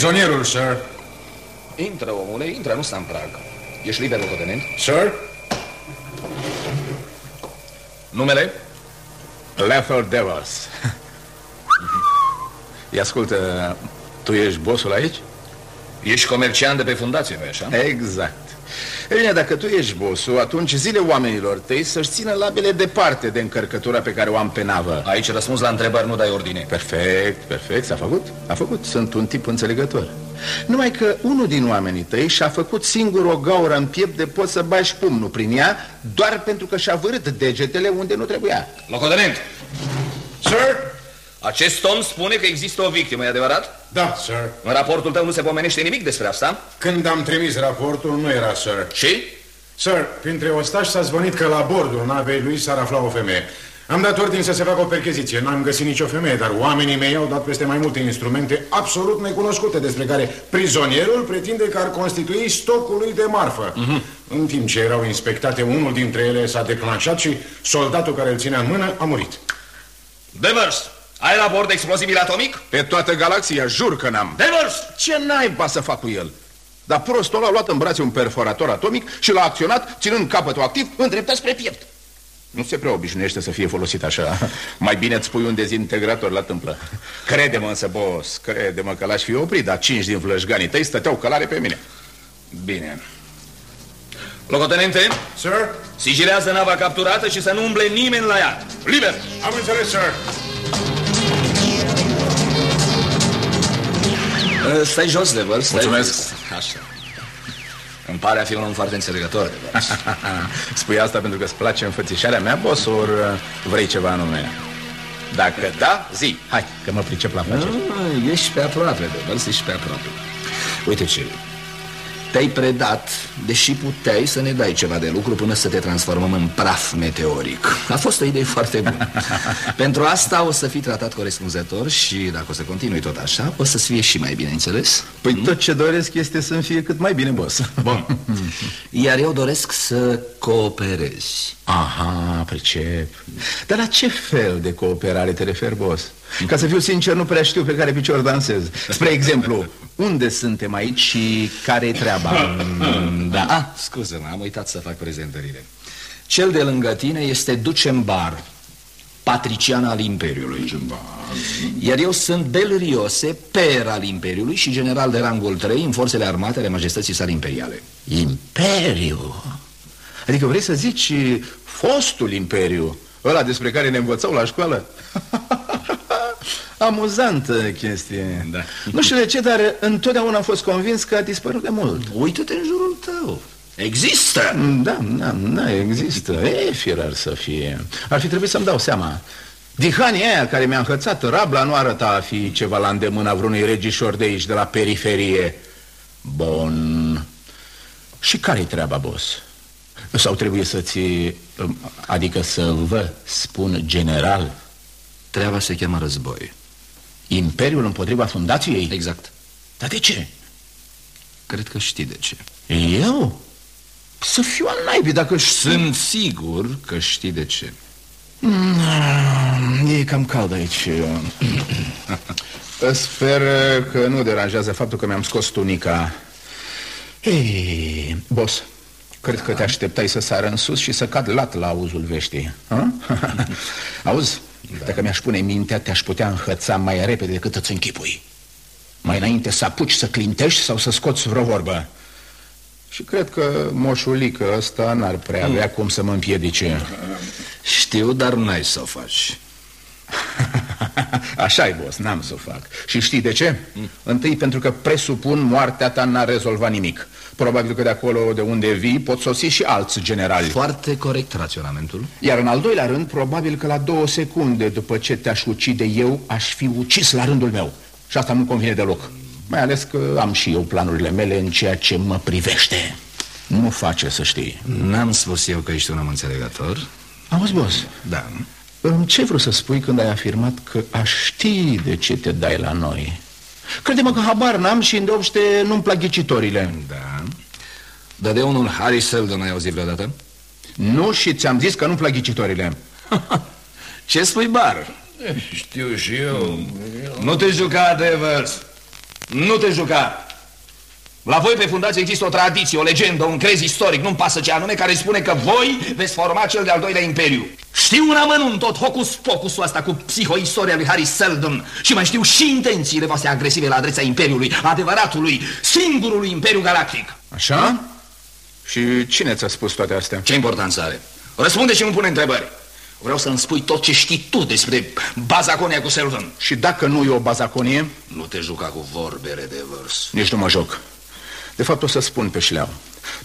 Prizonierul, sir. Intră, omule, intră, nu sta în prag. Ești liber, locotenent? Sir? Numele? Lethal Devils. Ia ascultă, tu ești bossul aici? Ești comerciant de pe fundație, nu așa? Exact. E bine, dacă tu ești bossul, atunci zile oamenilor tăi să-și țină labele departe de încărcătura pe care o am pe navă. Aici răspuns la întrebări, nu dai ordine. Perfect, perfect, s-a făcut? A făcut, sunt un tip înțelegător. Numai că unul din oamenii tăi și-a făcut singur o gaură în piept de poți să bagi pumnul prin ea, doar pentru că și-a vărât degetele unde nu trebuia. Locotenent, Sir? Acest om spune că există o victimă, e adevărat? Da, sir. În raportul tău nu se pomenește nimic despre asta? Când am trimis raportul, nu era, sir. Și? Sir, printre ostași s-a zvonit că la bordul navei lui s-ar afla o femeie. Am dat ordine să se facă o percheziție. N-am găsit nicio femeie, dar oamenii mei au dat peste mai multe instrumente absolut necunoscute, despre care prizonierul pretinde că ar constitui stocul lui de marfă. Uh-huh. În timp ce erau inspectate, unul dintre ele s-a declanșat și soldatul care îl ținea în mână a murit. Devers, ai la bord explozibil atomic? Pe toată galaxia, jur că n-am. Devers! Ce naiba să fac cu el? Dar prostul ăla a luat în brațe un perforator atomic și l-a acționat, ținând capătul activ, îndreptat spre piept. Nu se prea obișnuiește să fie folosit așa. Mai bine îți pui un dezintegrator la tâmplă. Crede-mă însă, boss, crede-mă că l-aș fi oprit, dar cinci din flășganii tăi stăteau călare pe mine. Bine. Locotenente, Sir? sigilează nava capturată și să nu umble nimeni la ea. Liber! Am înțeles, sir. Stai jos, Devers. stai Mulțumesc. jos. Așa. Îmi pare a fi un om foarte înțelegător, Devers. Spui asta pentru că îți place înfățișarea mea, boss, ori uh, vrei ceva anume? Dacă da, zi, hai, că mă pricep la afaceri. Ah, Ești pe aproape, Devers, ești pe aproape. Uite ce, te-ai predat, deși puteai să ne dai ceva de lucru până să te transformăm în praf meteoric. A fost o idee foarte bună. Pentru asta o să fii tratat corespunzător și dacă o să continui tot așa, o să-ți fie și mai bine, înțeles? Păi tot ce doresc este să-mi fie cât mai bine, boss. Bun. Iar eu doresc să cooperezi. Aha, pricep. Dar la ce fel de cooperare te referi, boss? Ca să fiu sincer, nu prea știu pe care picior dansez. Spre exemplu, unde suntem aici și care-i treaba? Da, ah, scuze-mă, am uitat să fac prezentările. Cel de lângă tine este Ducembar, patrician al Imperiului. Iar eu sunt Belriose, per al Imperiului și general de rangul 3 în forțele armate ale majestății sale imperiale. Imperiu? Adică vrei să zici fostul imperiu, ăla despre care ne învățau la școală? Amuzantă chestie Da. Nu știu de ce, dar întotdeauna am fost convins că a dispărut de mult Uită-te în jurul tău. Există! Da, da, da, există E, firar să fie Ar fi trebuit să-mi dau seama Dihania aia care mi-a înhățat rabla nu arăta a fi ceva la îndemâna vreunui regișor de aici, de la periferie Bun Și care-i treaba, boss? Sau trebuie să-ți... Adică să vă spun general Treaba se cheamă război. Imperiul împotriva fundației? Exact. Dar de ce? Cred că știi de ce. Eu? Să fiu al naibii dacă Sunt sigur că știi de ce. Mm, E cam cald aici Sper că nu deranjează faptul că mi-am scos tunica Ei, boss Cred că te așteptai să sară în sus și să cad lat la auzul veștii ha? Auzi, dacă mi-aș pune mintea Te-aș putea înhăța mai repede decât îți închipui. Mai înainte să apuci să clintești sau să scoți vreo vorbă. Și cred că moșulică ăsta n-ar prea avea cum să mă împiedice. Știu, dar n-ai să o faci. așa e, boss, n-am să o fac. Și știi de ce? Întâi pentru că presupun moartea ta n-a rezolvat nimic Probabil că de acolo de unde vii pot sosi și alți generali Foarte corect raționamentul. Iar în al doilea rând, probabil că la două secunde după ce te-aș ucide eu Aș fi ucis la rândul meu Și asta nu convine deloc Mai ales că am și eu planurile mele în ceea ce mă privește Nu face să știi N-am spus eu că ești un om înțelegător. Auzi, boss, Da. ce vreau să spui când ai afirmat că aș ști de ce te dai la noi? Crede-mă că habar n-am și îndeopște nu-mi plac ghicitorile Da. Dar de unul Harry Seldon ai auzit vreodată? Nu și ți-am zis că nu-mi plac ghicitorile Ce spui, Bar? Știu și eu. Nu te juca, Devers. Nu te juca. La voi pe fundație există o tradiție, o legendă, un crez istoric, nu-mi pasă ce anume, care spune că voi veți forma cel de-al doilea imperiu. Știu un amănunt tot hocus-pocusul asta cu psihoistoria lui Harry Seldon și mai știu și intențiile voastre agresive la adresa imperiului, adevăratului, singurului imperiu galactic. Așa? Și cine ți-a spus toate astea? Ce importanță are? Răspunde și nu pune întrebări. Vreau să-mi spui tot ce știi tu despre bazaconia cu Seldon. Și dacă nu e o bazaconie? Nu te juca cu vorbere de vărs. Nici nu mă joc. De fapt o să spun pe șleau.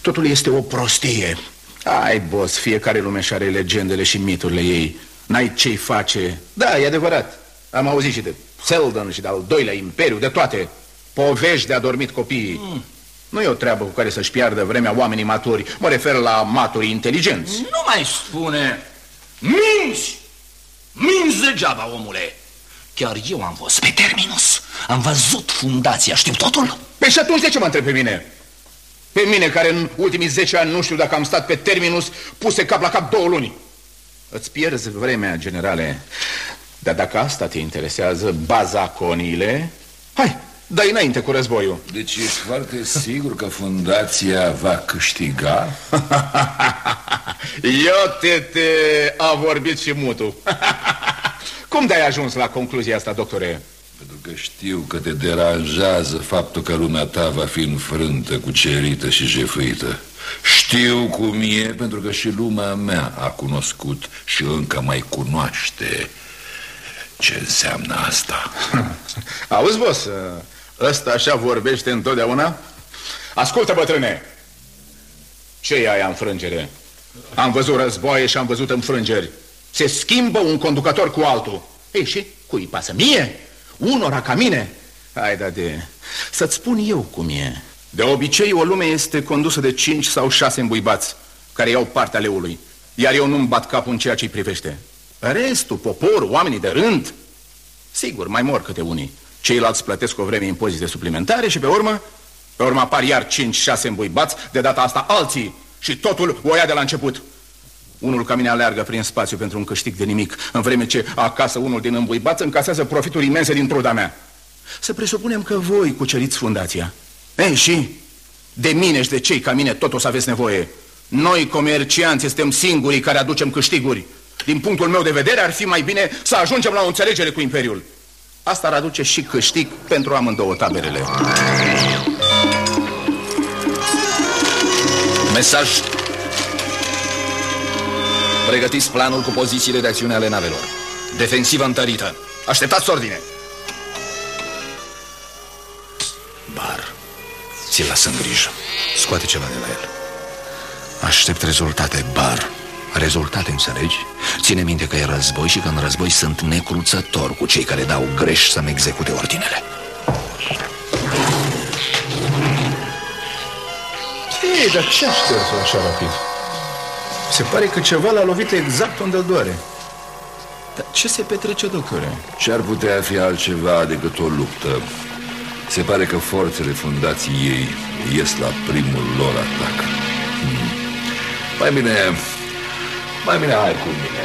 Totul este o prostie. Ai, boss, fiecare lume și are legendele și miturile ei. N-ai ce-i face. Da, e adevărat. Am auzit și de Seldon și de al doilea imperiu, de toate. Povești de adormit copiii. Mm. Nu e o treabă cu care să-și piardă vremea oamenii maturi. Mă refer la maturi inteligenți. Nu mai spune. Minți! Minți degeaba, omule. Chiar eu am fost pe terminus. Am văzut fundația, știu totul. Păi și atunci de ce mă întreb pe mine? Pe mine, care în ultimii 10 ani nu știu dacă am stat pe terminus puse cap la cap două luni. Îți pierzi vremea, generale. Dar dacă asta te interesează, bazaconiile... Hai, dai înainte cu războiul. Deci ești foarte sigur că fundația va câștiga? Eu te, te a vorbit și mutu. Cum de-ai ajuns la concluzia asta, doctore? Pentru că știu că te deranjează faptul că lumea ta va fi înfrântă, cucerită și jefuită. Știu cum e, pentru că și lumea mea a cunoscut și încă mai cunoaște ce înseamnă asta. Auzi, boss, ăsta așa vorbește întotdeauna? Ascultă, bătrâne, ce e aia înfrângere? Am văzut războaie și am văzut înfrângeri. Se schimbă un conducător cu altul. Ei, și cui pasă? Mie? Unora ca mine? Hai, da, de... Să-ți spun eu cum e. De obicei, o lume este condusă de cinci sau șase îmbuibați care iau partea leului, iar eu nu-mi bat capul în ceea ce-i privește. Restul, poporul, oamenii de rând, sigur, mai mor câte unii. Ceilalți plătesc o vreme impozite suplimentare și pe urmă, pe urmă apar iar cinci, șase îmbuibați, de data asta alții și totul o ia de la început. Unul ca mine aleargă prin spațiu pentru un câștig de nimic, în vreme ce acasă unul din îmbuibați încasează profituri imense din truda mea. Să presupunem că voi cuceriți fundația. Ei, și de mine și de cei ca mine tot o să aveți nevoie. Noi, comercianți, suntem singurii care aducem câștiguri. Din punctul meu de vedere, ar fi mai bine să ajungem la o înțelegere cu Imperiul. Asta ar aduce și câștig pentru amândouă taberele. Mesaj Pregătiți planul cu pozițiile de acțiune ale navelor. Defensivă întărită. Așteptați ordine. Bar. Ți-l lasă în grijă. Scoate ceva de la el. Aștept rezultate, Bar. Rezultate, înțelegi? Ține minte că e război și că în război sunt necruțător cu cei care dau greș să-mi execute ordinele. Ei, dar ce aștepți așa rapid? Se pare că ceva l-a lovit exact unde îl doare. Dar ce se petrece, doctore? Ce ar putea fi altceva decât o luptă? Se pare că forțele fundației ei ies la primul lor atac. Hmm. Mai bine, mai bine hai cu mine.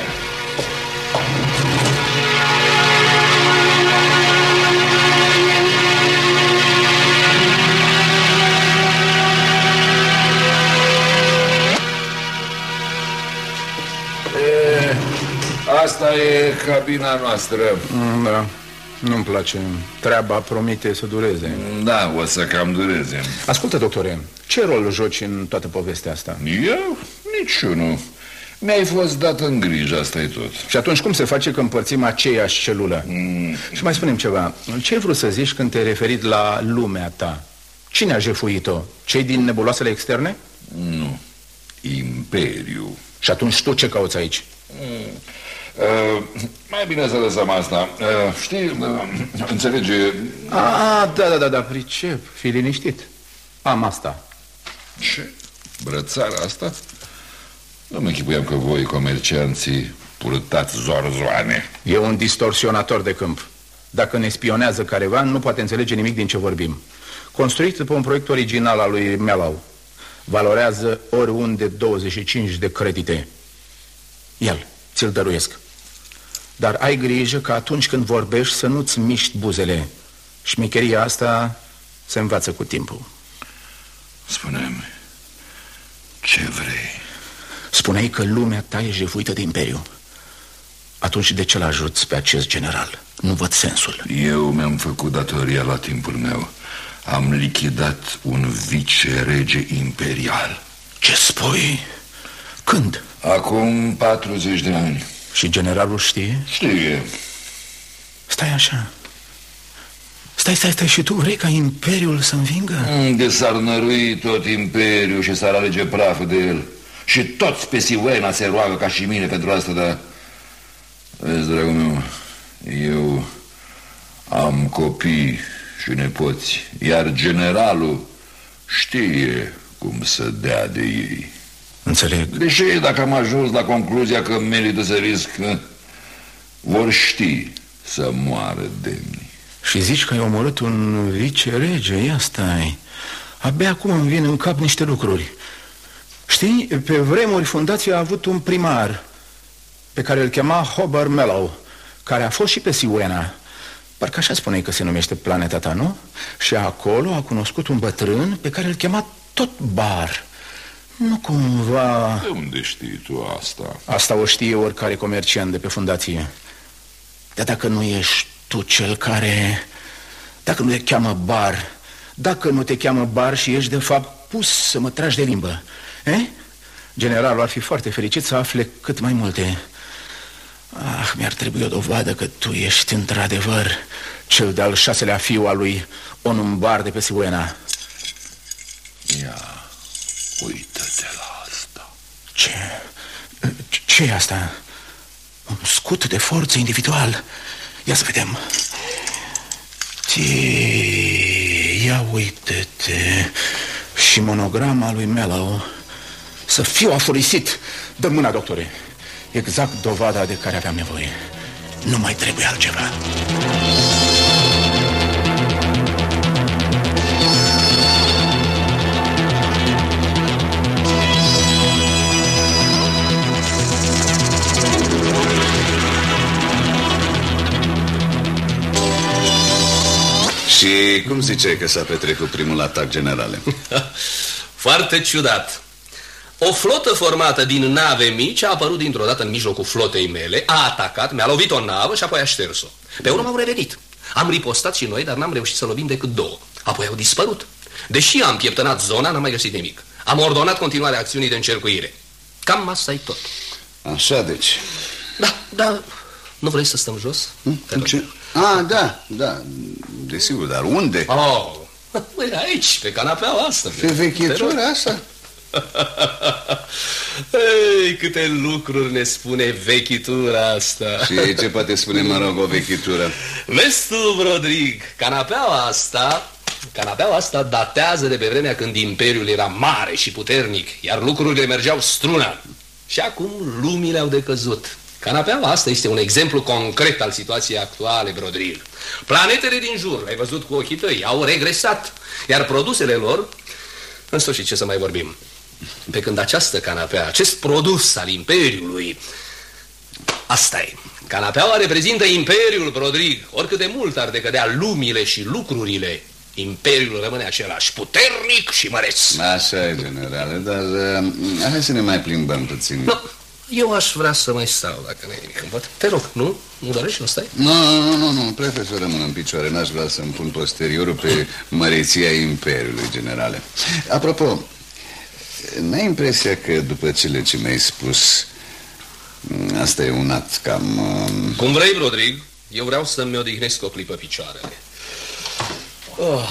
Asta e cabina noastră mm, Da, nu-mi place Treaba promite să dureze Da, o să cam dureze Ascultă, doctore, ce rol joci în toată povestea asta? Eu? Niciunul Mi-ai fost dat în grijă, asta e tot Și atunci cum se face că împărțim aceeași celulă? Mm. Și mai spunem ceva Ce ai vrut să zici când te-ai referit la lumea ta? Cine a jefuit-o? Cei din nebuloasele externe? Nu, Imperiu Și atunci tu ce cauți aici? Mm. Uh, mai bine să lăsăm asta. Uh, știi, uh, înțelege... Ah, da, da, da, da, pricep. Fii liniștit. Am asta. Ce? Brățara asta? Nu mă închipuiam că voi, comercianții, purtați zorzoane. E un distorsionator de câmp. Dacă ne spionează careva, nu poate înțelege nimic din ce vorbim. Construit după un proiect original al lui Melau. Valorează oriunde 25 de credite. El, ți-l dăruiesc. Dar ai grijă că atunci când vorbești să nu-ți miști buzele. Șmecheria asta Se învață cu timpul. Spune-mi, ce vrei? Spuneai că lumea ta e jefuită de imperiu. Atunci de ce l ajuți pe acest general? Nu văd sensul. Eu mi-am făcut datoria la timpul meu. Am lichidat un vice-rege imperial. Ce spui? Când? Acum 40 de ani. Și generalul știe? Știe. Stai așa. Stai, stai, stai, și tu vrei ca Imperiul să învingă? De s-ar nărui tot Imperiul și s-ar alege praful de el. Și toți pe Siuena se roagă ca și mine pentru asta, dar... Vezi, dragul meu, eu am copii și nepoți, iar generalul știe cum să dea de ei. Înțeleg. Deși dacă am ajuns la concluzia că merită să risc, vor ști să moară demni. Și zici că ai omorât un vice-rege, ia stai. Abia acum îmi vin în cap niște lucruri. Știi, pe vremuri fundația a avut un primar pe care îl chema Hobart Mellow, care a fost și pe Siuena. Parcă așa spuneai că se numește planeta ta, nu? Și acolo a cunoscut un bătrân pe care îl chema tot Bar. Nu cumva... De unde știi tu asta? Asta o știe oricare comerciant de pe fundație. Dar dacă nu ești tu cel care... Dacă nu te cheamă Bar, dacă nu te cheamă Bar și ești de fapt pus să mă tragi de limbă, eh? Generalul ar fi foarte fericit să afle cât mai multe. Ah, mi-ar trebui o dovadă că tu ești într-adevăr cel de-al șaselea fiu al lui Onumbar de pe Siuena. Ia, uită-te la asta. Ce? Ce e asta? Un scut de forță individual. Ia să vedem. Tii, ia uite-te. Și monograma lui Mellow. Să fiu afurisit. Dă mâna, doctore. Exact dovada de care aveam nevoie. Nu mai trebuie altceva. Și cum zice că s-a petrecut primul atac generale? Foarte ciudat. O flotă formată din nave mici a apărut dintr-o dată în mijlocul flotei mele, a atacat, mi-a lovit o navă și apoi a șters-o. Pe urmă au revenit. Am ripostat și noi, dar n-am reușit să lovim decât două. Apoi au dispărut. Deși am pieptănat zona, n-am mai găsit nimic. Am ordonat continuarea acțiunii de încercuire. Cam asta e tot. Așa, deci. Da, da. Nu vrei să stăm jos? Hm? Ce? Ah, da, da, desigur, dar unde? Oh, Păi aici, pe canapeaua asta. Pe vechitura asta? Ei, câte lucruri ne spune vechitura asta. Și ce poate spune, mă rog, o vechitură? Vezi tu, Rodrig, canapeaua asta Canapeaua asta datează de pe vremea când Imperiul era mare și puternic, iar lucrurile mergeau strună. Și acum lumile au decăzut. Canapeaua asta este un exemplu concret al situației actuale, Brodril. Planetele din jur, ai văzut cu ochii tăi, au regresat, iar produsele lor, în sfârșit ce să mai vorbim, pe când această canapea, acest produs al Imperiului, asta e. Canapeaua reprezintă Imperiul, Brodrig, oricât de mult ar decădea lumile și lucrurile, Imperiul rămâne același, puternic și măreț. Așa e, generale, dar uh, hai să ne mai plimbăm puțin. Nu, eu aș vrea să mai stau, dacă nu e nimic în pot. Te rog, nu? Nu dorești, nu stai? Nu, nu, nu, nu, prefer să rămân în picioare. N-aș vrea să-mi pun posteriorul pe măreția Imperiului, generale. Apropo, n-ai impresia că după cele ce mi-ai spus, asta e un act cam... Uh... Cum vrei, Rodrig. Eu vreau să-mi odihnesc o clipă picioarele. Oh,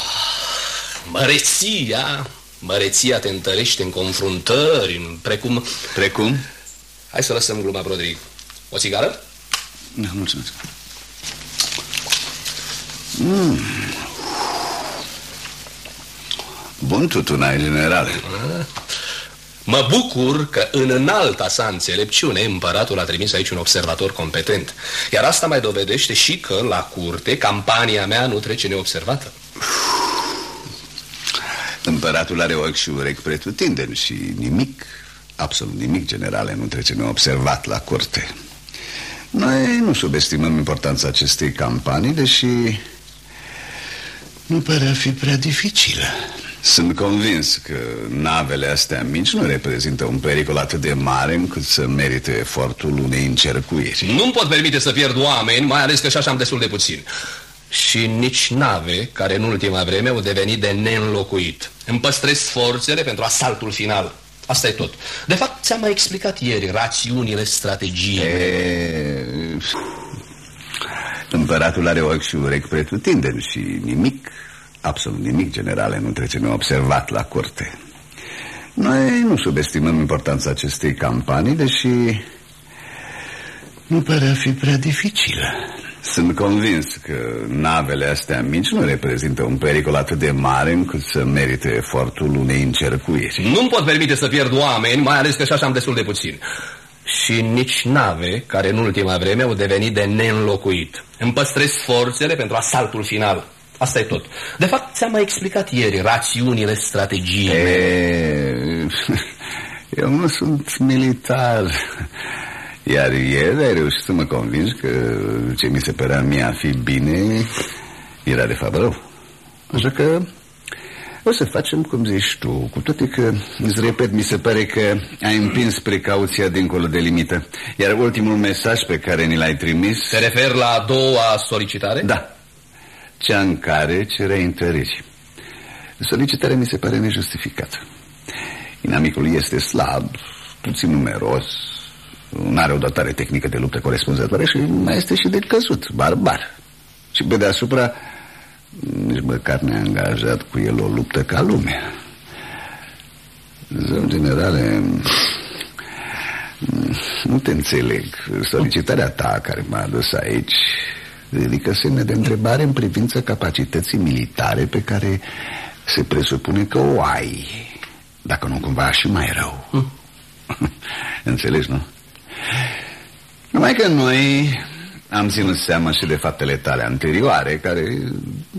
măreția, măreția te întărește în confruntări, în precum... Precum? Hai să lăsăm gluma, Rodrig. O țigară? Da, mulțumesc. Mm. Bun tutun ai, generale. Mă bucur că în înalta sa înțelepciune împăratul a trimis aici un observator competent. Iar asta mai dovedește și că, la curte, campania mea nu trece neobservată. Împăratul are ochi și urechi pretutindeni și nimic, absolut nimic, generale, nu trece neobservat la curte. Noi nu subestimăm importanța acestei campanii, deși Nu pare a fi prea dificilă. Sunt convins că navele astea mici nu reprezintă un pericol atât de mare încât să merite efortul unei încercuiri. Nu-mi pot permite să pierd oameni, mai ales că și așa am destul de puțin. Și nici nave care în ultima vreme au devenit de neînlocuit. Îmi păstrez forțele pentru asaltul final. Asta e tot. De fapt, ți-am mai explicat ieri rațiunile, strategiei. E... Împăratul are ochi și urechi pretutindeni și nimic, absolut nimic, generale, nu trece neobservat la curte. Noi nu subestimăm importanța acestei campanii, deși nu pare a fi prea dificilă. Sunt convins că navele astea mici nu reprezintă un pericol atât de mare încât să merite efortul unei încercuiri. Nu-mi pot permite să pierd oameni, mai ales că și așa am destul de puțin. Și nici nave care în ultima vreme au devenit de neînlocuit. Îmi păstrez forțele pentru asaltul final. Asta e tot. De fapt, ți-am mai explicat ieri rațiunile, strategiei. E... Eu nu sunt militar. Iar ieri ai reușit să mă convingi că ce mi se părea mie a fi bine era de fapt rău. Așa că o să facem cum zici tu, cu toate că, îți repet, mi se pare că ai împins precauția dincolo de limită. Iar ultimul mesaj pe care ni l-ai trimis... Te refer la a doua solicitare? Da, cea în care cereai întăriri. Solicitarea mi se pare nejustificată. Inamicul este slab, puțin numeros, nu are o dotare tehnică de luptă corespunzătoare și mai este și de căzut, barbar. Și pe deasupra nici măcar ne-a angajat cu el o luptă ca lumea. Zău, generale, nu te înțeleg. Solicitarea ta care m-a adus aici ridică semne de întrebare în privința capacității militare pe care se presupune că o ai. Dacă nu cumva și mai rău. Mm. Înțelegi, nu? Numai că noi am ținut seama și de faptele tale anterioare Care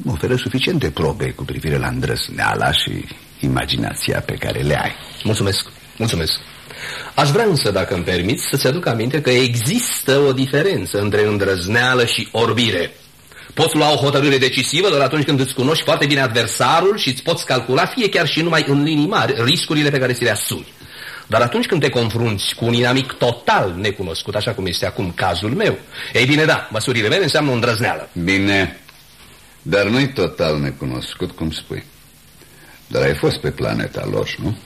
oferă suficiente probe cu privire la îndrăsneala și imaginația pe care le ai. Mulțumesc, mulțumesc. Aș vrea însă, dacă îmi permiți, să-ți aduc aminte că există o diferență între îndrăzneală și orbire. Poți lua o hotărâre decisivă doar atunci când îți cunoști foarte bine adversarul și îți poți calcula, fie chiar și numai în linii mari, riscurile pe care ți le asumi. Dar atunci când te confrunți cu un inamic total necunoscut, așa cum este acum cazul meu, ei bine, da, măsurile mele înseamnă o îndrăzneală. Bine, dar nu-i total necunoscut, cum spui. Dar ai fost pe planeta lor, nu?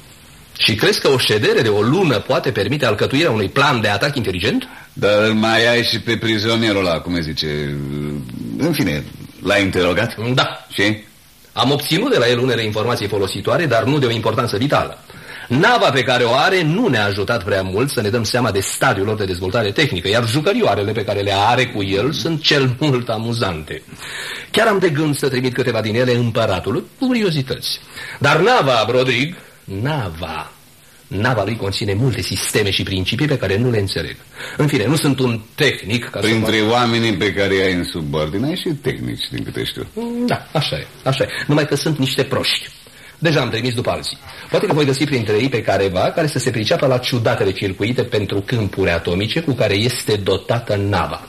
Și crezi că o ședere de o lună poate permite alcătuirea unui plan de atac inteligent? Dar mai ai și pe prizonierul ăla, cum zice... În fine, l-ai interogat? Da. Și? Am obținut de la el unele informații folositoare, dar nu de o importanță vitală. Nava pe care o are nu ne-a ajutat prea mult să ne dăm seama de stadiul lor de dezvoltare tehnică, iar jucărioarele pe care le are cu el sunt cel mult amuzante. Chiar am de gând să trimit câteva din ele împăratului, curiozități. Dar nava, Brodrig, nava, Nava lui conține multe sisteme și principii pe care nu le înțeleg. În fine, nu sunt un tehnic ca Printre să oamenii pe care ai în subordine ai și tehnici, din câte știu. Da, așa e, așa e. Numai că sunt niște proști. Deja am trimis după alții. Poate că voi găsi printre ei pe careva care să se priceapă la ciudatele circuite pentru câmpuri atomice cu care este dotată nava.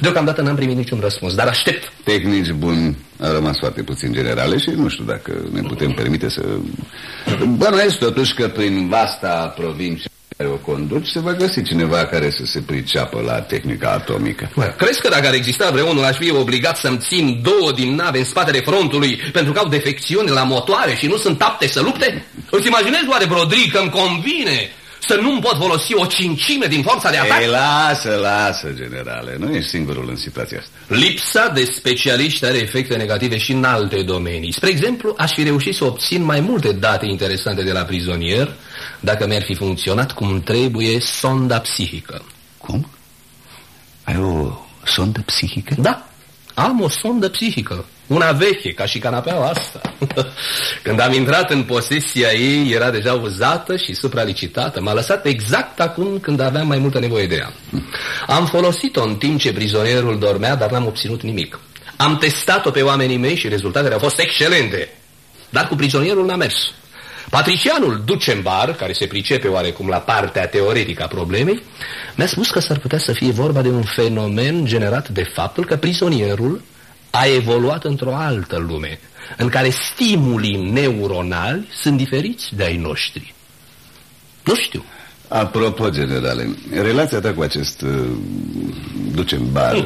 Deocamdată n-am primit niciun răspuns, dar aștept. Tehnici buni a rămas foarte puțin generale și nu știu dacă ne putem permite să... Bănuiesc totuși că prin vasta provincie care o conduci, se va găsi cineva care să se priceapă la tehnica atomică. Bă, crezi că dacă ar exista vreunul, aș fi obligat să-mi țin două din nave în spatele frontului pentru că au defecțiuni la motoare și nu sunt apte să lupte? Îți imaginezi oare, Brodric, că îmi convine să nu-mi pot folosi o cincime din forța de atac? Ei, lasă, lasă, generale, nu ești singurul în situația asta. Lipsa de specialiști are efecte negative și în alte domenii. Spre exemplu, aș fi reușit să obțin mai multe date interesante de la prizonier dacă mi-ar fi funcționat cum trebuie sonda psihică. Cum? Ai o sondă psihică? Da, am o sondă psihică. Una veche, ca și canapeaua asta. Când am intrat în posesia ei, era deja uzată și supralicitată. M-a lăsat exact acum când aveam mai multă nevoie de ea. Am folosit-o în timp ce prizonierul dormea, dar n-am obținut nimic. Am testat-o pe oamenii mei și rezultatele au fost excelente. Dar cu prizonierul n-a mers. Patricianul Ducembar, care se pricepe oarecum la partea teoretică a problemei, mi-a spus că s-ar putea să fie vorba de un fenomen generat de faptul că prizonierul a evoluat într-o altă lume, în care stimulii neuronali sunt diferiți de ai noștri. Nu știu. Apropo, generale, relația ta cu acest uh, duce în bar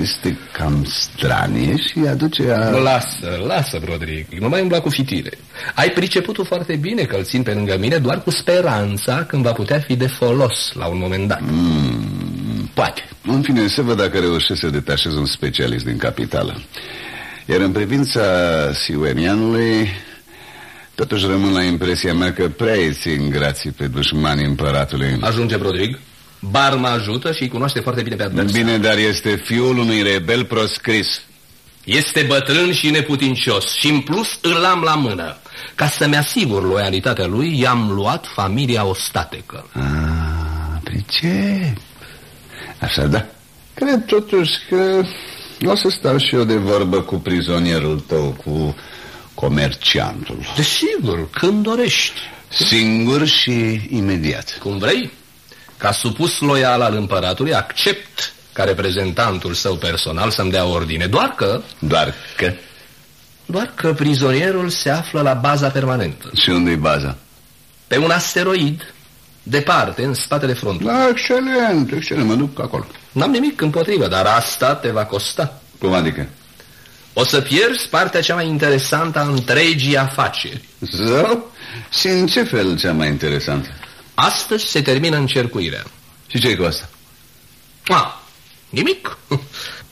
este cam stranie și aduce a... Lasă, lasă, Broderic, nu mai umbla cu fitire. Ai priceput foarte bine că îl țin pe lângă mine doar cu speranța când va putea fi de folos la un moment dat. Mm, poate. În fine, se văd dacă reușesc să detașez un specialist din capitală. Iar în privința Siuenianului, totuși rămân la impresia mea că prea îi țin grații pe dușmanii împăratului. Ajunge, Broderic. Bar mă ajută și îi cunoaște foarte bine pe adversar. Bine, dar este fiul unui rebel proscris. Este bătrân și neputincios și în plus îl am la mână. Ca să-mi asigur loialitatea lui, i-am luat familia ostatecă. Ah, pricep. Așa, da. Cred totuși că o să stau și eu de vorbă cu prizonierul tău, cu comerciantul. Desigur, când dorești. Singur și imediat. Cum vrei. Ca supus loial al împăratului, accept ca reprezentantul său personal să-mi dea ordine. Doar că... Doar că... Doar că prizonierul se află la baza permanentă. Și unde e baza? Pe un asteroid, departe, în spatele frontului. Da, excelent, excelent, mă duc acolo. N-am nimic împotrivă, dar asta te va costa. Cum adică? O să pierzi partea cea mai interesantă a întregii afaceri. Zău? Și în ce fel cea mai interesantă? Astăzi se termină încercuirea. Și ce cu asta? A, nimic.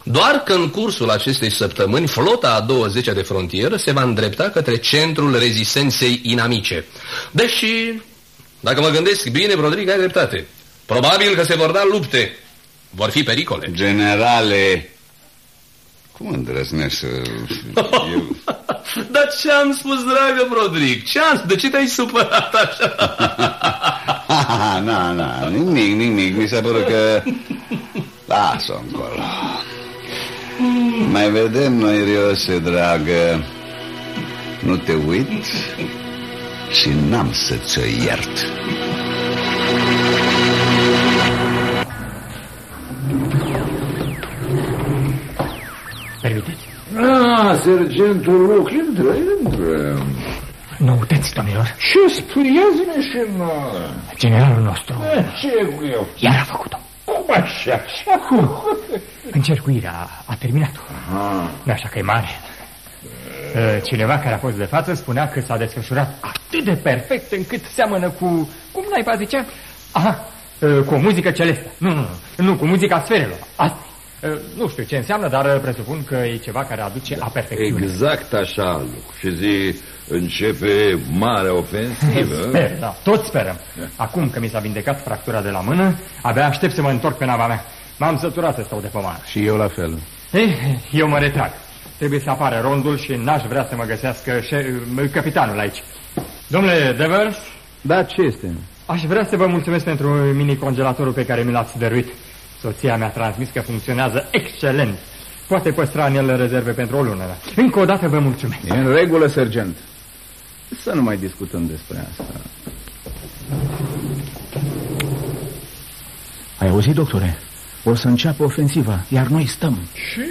Doar că în cursul acestei săptămâni flota a 20 de frontieră se va îndrepta către centrul rezistenței inamice. Deși, dacă mă gândesc bine, Broderic, ai dreptate. Probabil că se vor da lupte. Vor fi pericole. Generale, cum îndrăznești să... Eu... Dar ce-am spus, dragă Broderic? Ce-am De ce te-ai supărat așa? na, na, nimic, nimic. Mi s-a părut că... Lasă-o încolo. Mai vedem noi, Riose, dragă. Nu te uit și n-am să ți-o iert. Permiteți? Ah, sergentul Luc, intră, intră. Noutăți, domnilor. Ce spui? Ia și nouă. Generalul nostru Ce cu eu? iar a făcut-o. Cum așa? Cum? Încercuirea a terminat-o. Nu așa că e mare. Uh, Cineva care a fost de față spunea că s-a desfășurat atât de perfect încât seamănă cu... Cum n-ai zicea? Aha, uh, cu o muzică celestă. Nu, nu, nu, nu, cu muzica sferelor. Asta. Uh, Nu știu ce înseamnă, dar uh, presupun că e ceva care aduce la perfecțiune. Exact așa, Luc. Și zi, începe mare ofensivă. Sper, da, toți sperăm. Acum că mi s-a vindecat fractura de la mână, abia aștept să mă întorc pe nava mea. M-am săturat să stau de pomană. Și eu la fel. Eh, eu mă retrag. Trebuie să apară rondul și n-aș vrea să mă găsească șe- capitanul aici. Domnule Devers, Da, ce este? aș vrea să vă mulțumesc pentru mini-congelatorul pe care mi l-ați dăruit. Soția mi-a transmis că funcționează excelent. Poate păstra în el rezerve pentru o lună. Încă o dată vă mulțumesc. E în regulă, sergent. Să nu mai discutăm despre asta. Ai auzit, doctore? O să înceapă ofensiva, iar noi stăm. Și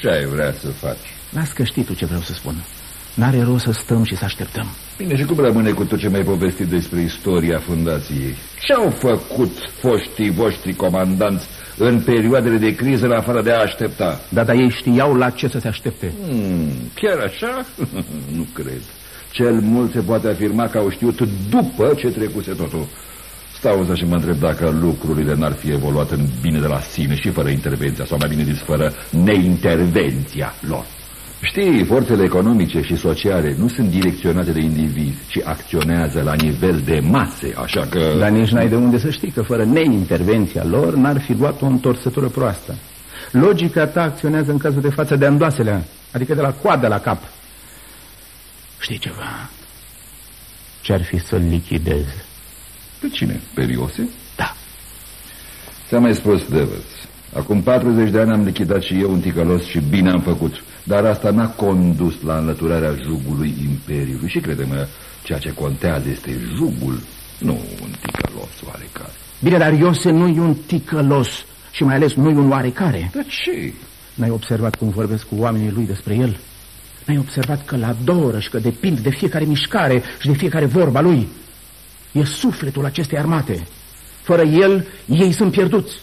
ce ai vrea să faci? Las că știi tu ce vreau să spun. N-are rost să stăm și să așteptăm. Bine, și cum rămâne cu tot ce mi-ai povestit despre istoria fundației? Ce-au făcut foștii voștri comandanți în perioadele de criză în afară de a aștepta? Da, dar ei știau la ce să se aștepte. Hmm, chiar așa? nu cred. Cel mult se poate afirma că au știut după ce trecuse totul. Stau însă și mă întreb dacă lucrurile n-ar fi evoluat în bine de la sine și fără intervenția, sau mai bine zis, fără neintervenția lor. Știi, forțele economice și sociale nu sunt direcționate de indivizi, ci acționează la nivel de mase, așa că... Dar nici n-ai de unde să știi că fără neintervenția lor n-ar fi luat o întorsătură proastă. Logica ta acționează în cazul de față de andoaselea, adică de la coadă la cap. Știi ceva? Ce-ar fi să-l lichidez? Pe cine? Periose? Da. Ți-am mai spus, Devers. Acum 40 de ani am lichidat și eu un ticălos și bine am făcut. Dar asta n-a condus la înlăturarea jugului Imperiului. Și crede-mă, ceea ce contează este jugul, nu un ticălos oarecare. Bine, dar Iose nu e un ticălos și mai ales nu e un oarecare. Dar ce? N-ai observat cum vorbesc cu oamenii lui despre el? N-ai observat că l-adoră și că depind de fiecare mișcare și de fiecare vorba lui? E sufletul acestei armate. Fără el, ei sunt pierduți.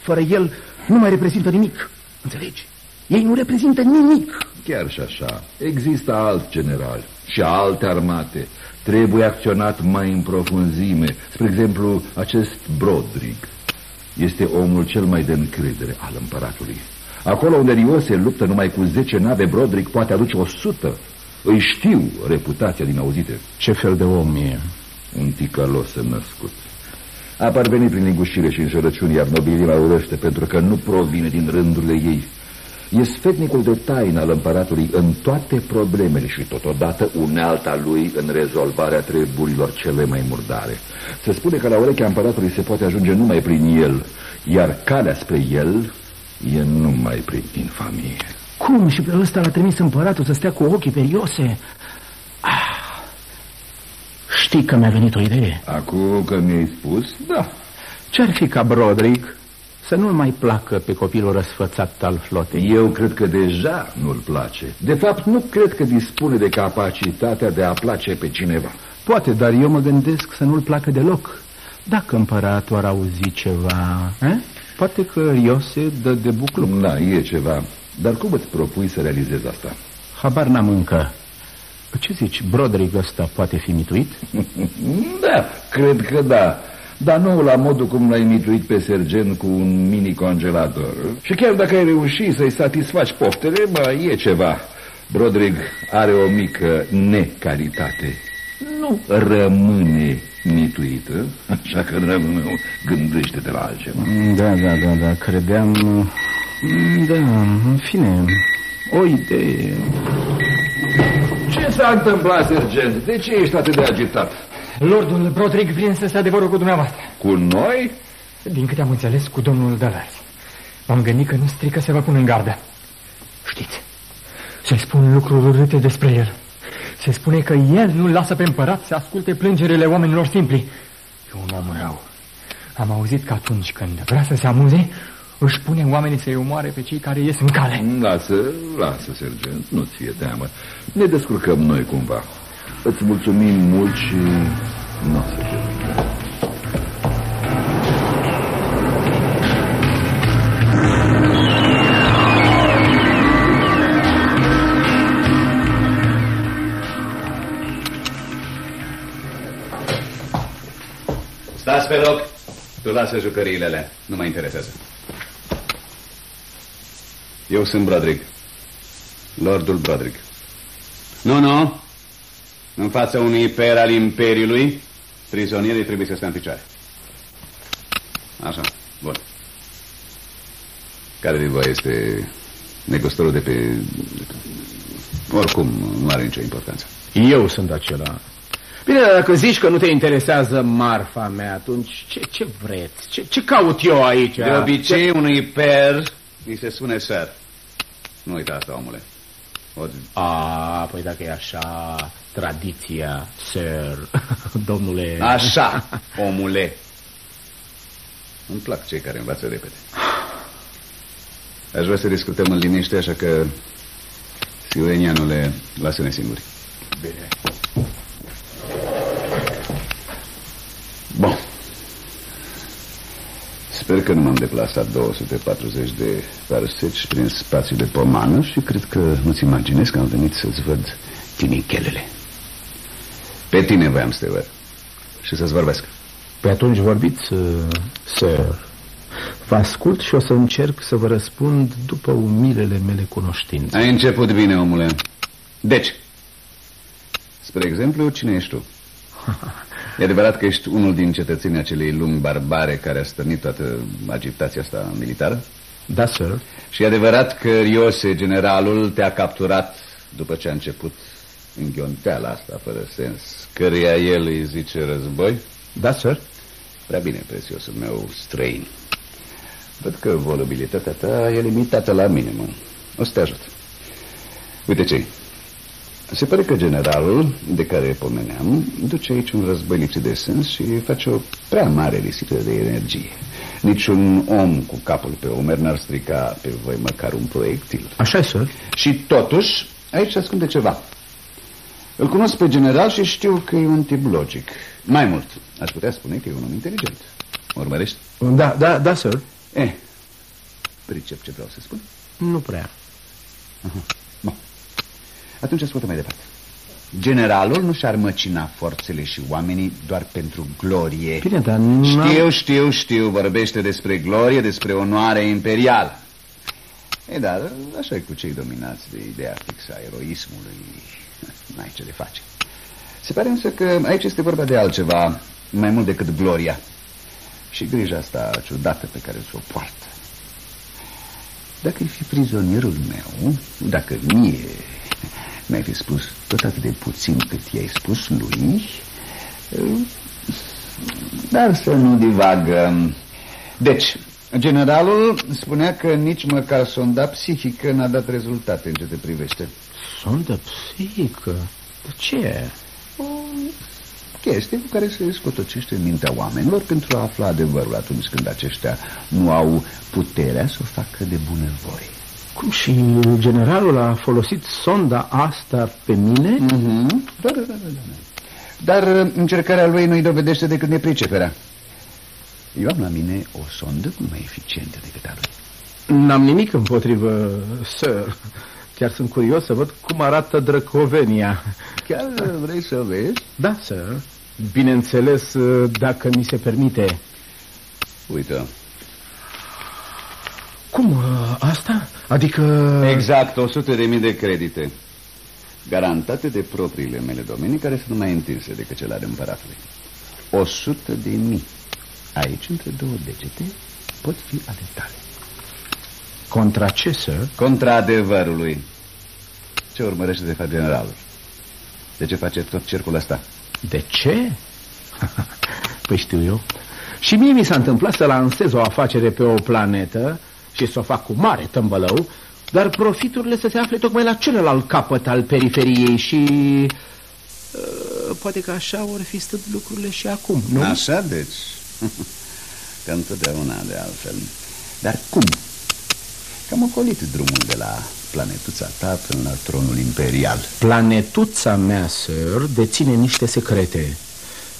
Fără el, nu mai reprezintă nimic. Înțelegi? Ei nu reprezintă nimic. Chiar și așa. Există alți generali și alte armate. Trebuie acționat mai în profunzime. Spre exemplu, acest Brodrig este omul cel mai de încredere al împăratului. Acolo unde Riose luptă numai cu 10 nave, Brodric poate aduce 100. Îi știu reputația din auzite. Ce fel de om e? Un ticălos născut. A parvenit prin lingușire și înșelăciuni, iar nobilima urăște pentru că nu provine din rândurile ei. E sfetnicul de taină al împăratului în toate problemele și totodată unealta lui în rezolvarea treburilor cele mai murdare. Se spune că la urechea împăratului se poate ajunge numai prin el, iar calea spre el e numai prin infamie. Cum? Și pe ăsta l-a trimis împăratul să stea cu ochii pe Iose? Ah, știi că mi-a venit o idee. Acum că mi-ai spus, da. Ce-ar fi ca Broderick să nu-l mai placă pe copilul răsfățat al flotei? Eu cred că deja nu-l place. De fapt, nu cred că dispune de capacitatea de a place pe cineva. Poate, dar eu mă gândesc să nu-l placă deloc. Dacă împăratul ar auzi ceva, eh? poate că Iose dă de buclu. Da, e ceva. Dar cum îți propui să realizezi asta? Habar n-am încă. Ce zici, Broderick ăsta poate fi mituit? da, cred că da. Dar nu la modul cum l-ai mituit pe sergent cu un mini-congelator. Și chiar dacă ai reușit să-i satisfaci poftele, bă, e ceva. Broderick are o mică necalitate. Nu rămâne mituită, așa că, dragul meu, gândește-te la altceva. Da, da, da, da, credeam... Da, în fine, o idee... Ce s-a întâmplat, sergent? De ce ești atât de agitat? Lordul Broderick vine să se adevărul cu dumneavoastră. Cu noi? Din câte am înțeles, cu domnul Dallas. M-am gândit că nu strică să vă pun în gardă. Știți, se spun lucruri urâte despre el. Se spune că el nu lasă pe împărat să asculte plângerile oamenilor simpli. E un om rău. Am auzit că atunci când vrea să se amuze, își pune oamenii să-i omoare pe cei care ies în cale. Lasă, lasă, sergent, nu-ți fie teamă. Ne descurcăm noi cumva. Îți mulțumim mult și nu o să te uităm. Stați pe loc. Tu lasă jucăriile alea. Nu mă interesează. Eu sunt Broderick. Lordul Broderick. Nu, nu. În fața unui per al Imperiului, prizonierii trebuie să stea în picioare. Așa, bun. Care din voi este negustorul de pe... de pe... Oricum, nu are nicio importanță. Eu sunt acela. Bine, dar dacă zici că nu te interesează marfa mea, atunci ce, ce vreți? Ce, ce caut eu aici? De obicei, unui per îi se spune sir. Nu uita asta, omule. O... A, păi dacă e așa, tradiția, sir, domnule... Așa, omule. Îmi plac cei care învață repede. Aș vrea să discutăm în liniște, așa că... Silenianule, lasă-ne singuri. Bine. Bun. Sper că nu m-am deplasat 240 de parseci prin spațiul de pomană și cred că nu-ți imaginezi că am venit să-ți văd tinichelele. Pe tine voiam să te văd și să-ți vorbesc. Păi atunci vorbiți, uh, sir. Vă ascult și o să încerc să vă răspund după umilele mele cunoștințe. Ai început bine, omule. Deci, spre exemplu, cine ești tu? E adevărat că ești unul din cetățenii acelei lumi barbare care a stărnit toată agitația asta militară? Da, sir. Și e adevărat că Riose, generalul, te-a capturat după ce a început înghionteala asta fără sens, căreia el îi zice război? Da, sir. Prea bine, prețiosul meu străin. Văd că volubilitatea ta e limitată la minimum. O să te ajut. Uite ce se pare că generalul de care pomeneam duce aici un război lipsit de sens și face o prea mare risipă de energie. Niciun om cu capul pe omer n-ar strica pe voi măcar un proiectil. Așa e, sir. Și totuși, aici se ascunde ceva. Îl cunosc pe general și știu că e un tip logic. Mai mult, aș putea spune că e un om inteligent. Mă urmărești? Da, da, da, sir. Eh, pricep ce vreau să spun? Nu prea. Bun. Atunci ascultă mai departe. Generalul nu și-ar măcina forțele și oamenii doar pentru glorie. Bine, dar nu... Știu, știu, știu, vorbește despre glorie, despre onoare imperială. E, dar așa e cu cei dominați de ideea fixă a eroismului. N-ai ce le face. Se pare însă că aici este vorba de altceva, mai mult decât gloria. Și grija asta ciudată pe care ți-o poartă. Dacă ai fi prizonierul meu, dacă mie mi-ai fi spus tot atât de puțin cât i-ai spus lui, dar să nu divagăm. Deci, generalul spunea că nici măcar sonda psihică n-a dat rezultate în ce te privește. Sondă psihică? De ce? O chestie cu care se scotocește în mintea oamenilor pentru a afla adevărul atunci când aceștia nu au puterea să o facă de bunăvoie. Cum și generalul a folosit sonda asta pe mine? Mm-hmm. Da, da, da, da, da. Dar uh, încercarea lui nu-i dovedește decât nepriceperea. Eu am la mine o sondă mai eficientă decât a lui. N-am nimic împotrivă, sir. Chiar sunt curios să văd cum arată drăcovenia. Chiar vrei să vezi? Da, sir. Bineînțeles, dacă mi se permite. Uite. Cum, ă, asta? Adică... Exact, 100 de mii de credite. Garantate de propriile mele domenii, care sunt mai întinse decât cele ale împăratului. 100 de mii. Aici, între două degete, pot fi ale tale. Contra ce, sir? Contra adevărului. Ce urmărește de fapt generalul? De ce face tot cercul ăsta? De ce? păi știu eu. Și mie mi s-a întâmplat să lansez o afacere pe o planetă și să o fac cu mare tâmbălău, dar profiturile să se afle tocmai la celălalt capăt al periferiei și... Uh, poate că așa vor fi stând lucrurile și acum, nu? Așa, deci. Că întotdeauna de altfel. Dar cum? Că am ocolit drumul de la planetuța ta până la tronul imperial. Planetuța mea, sir, deține niște secrete.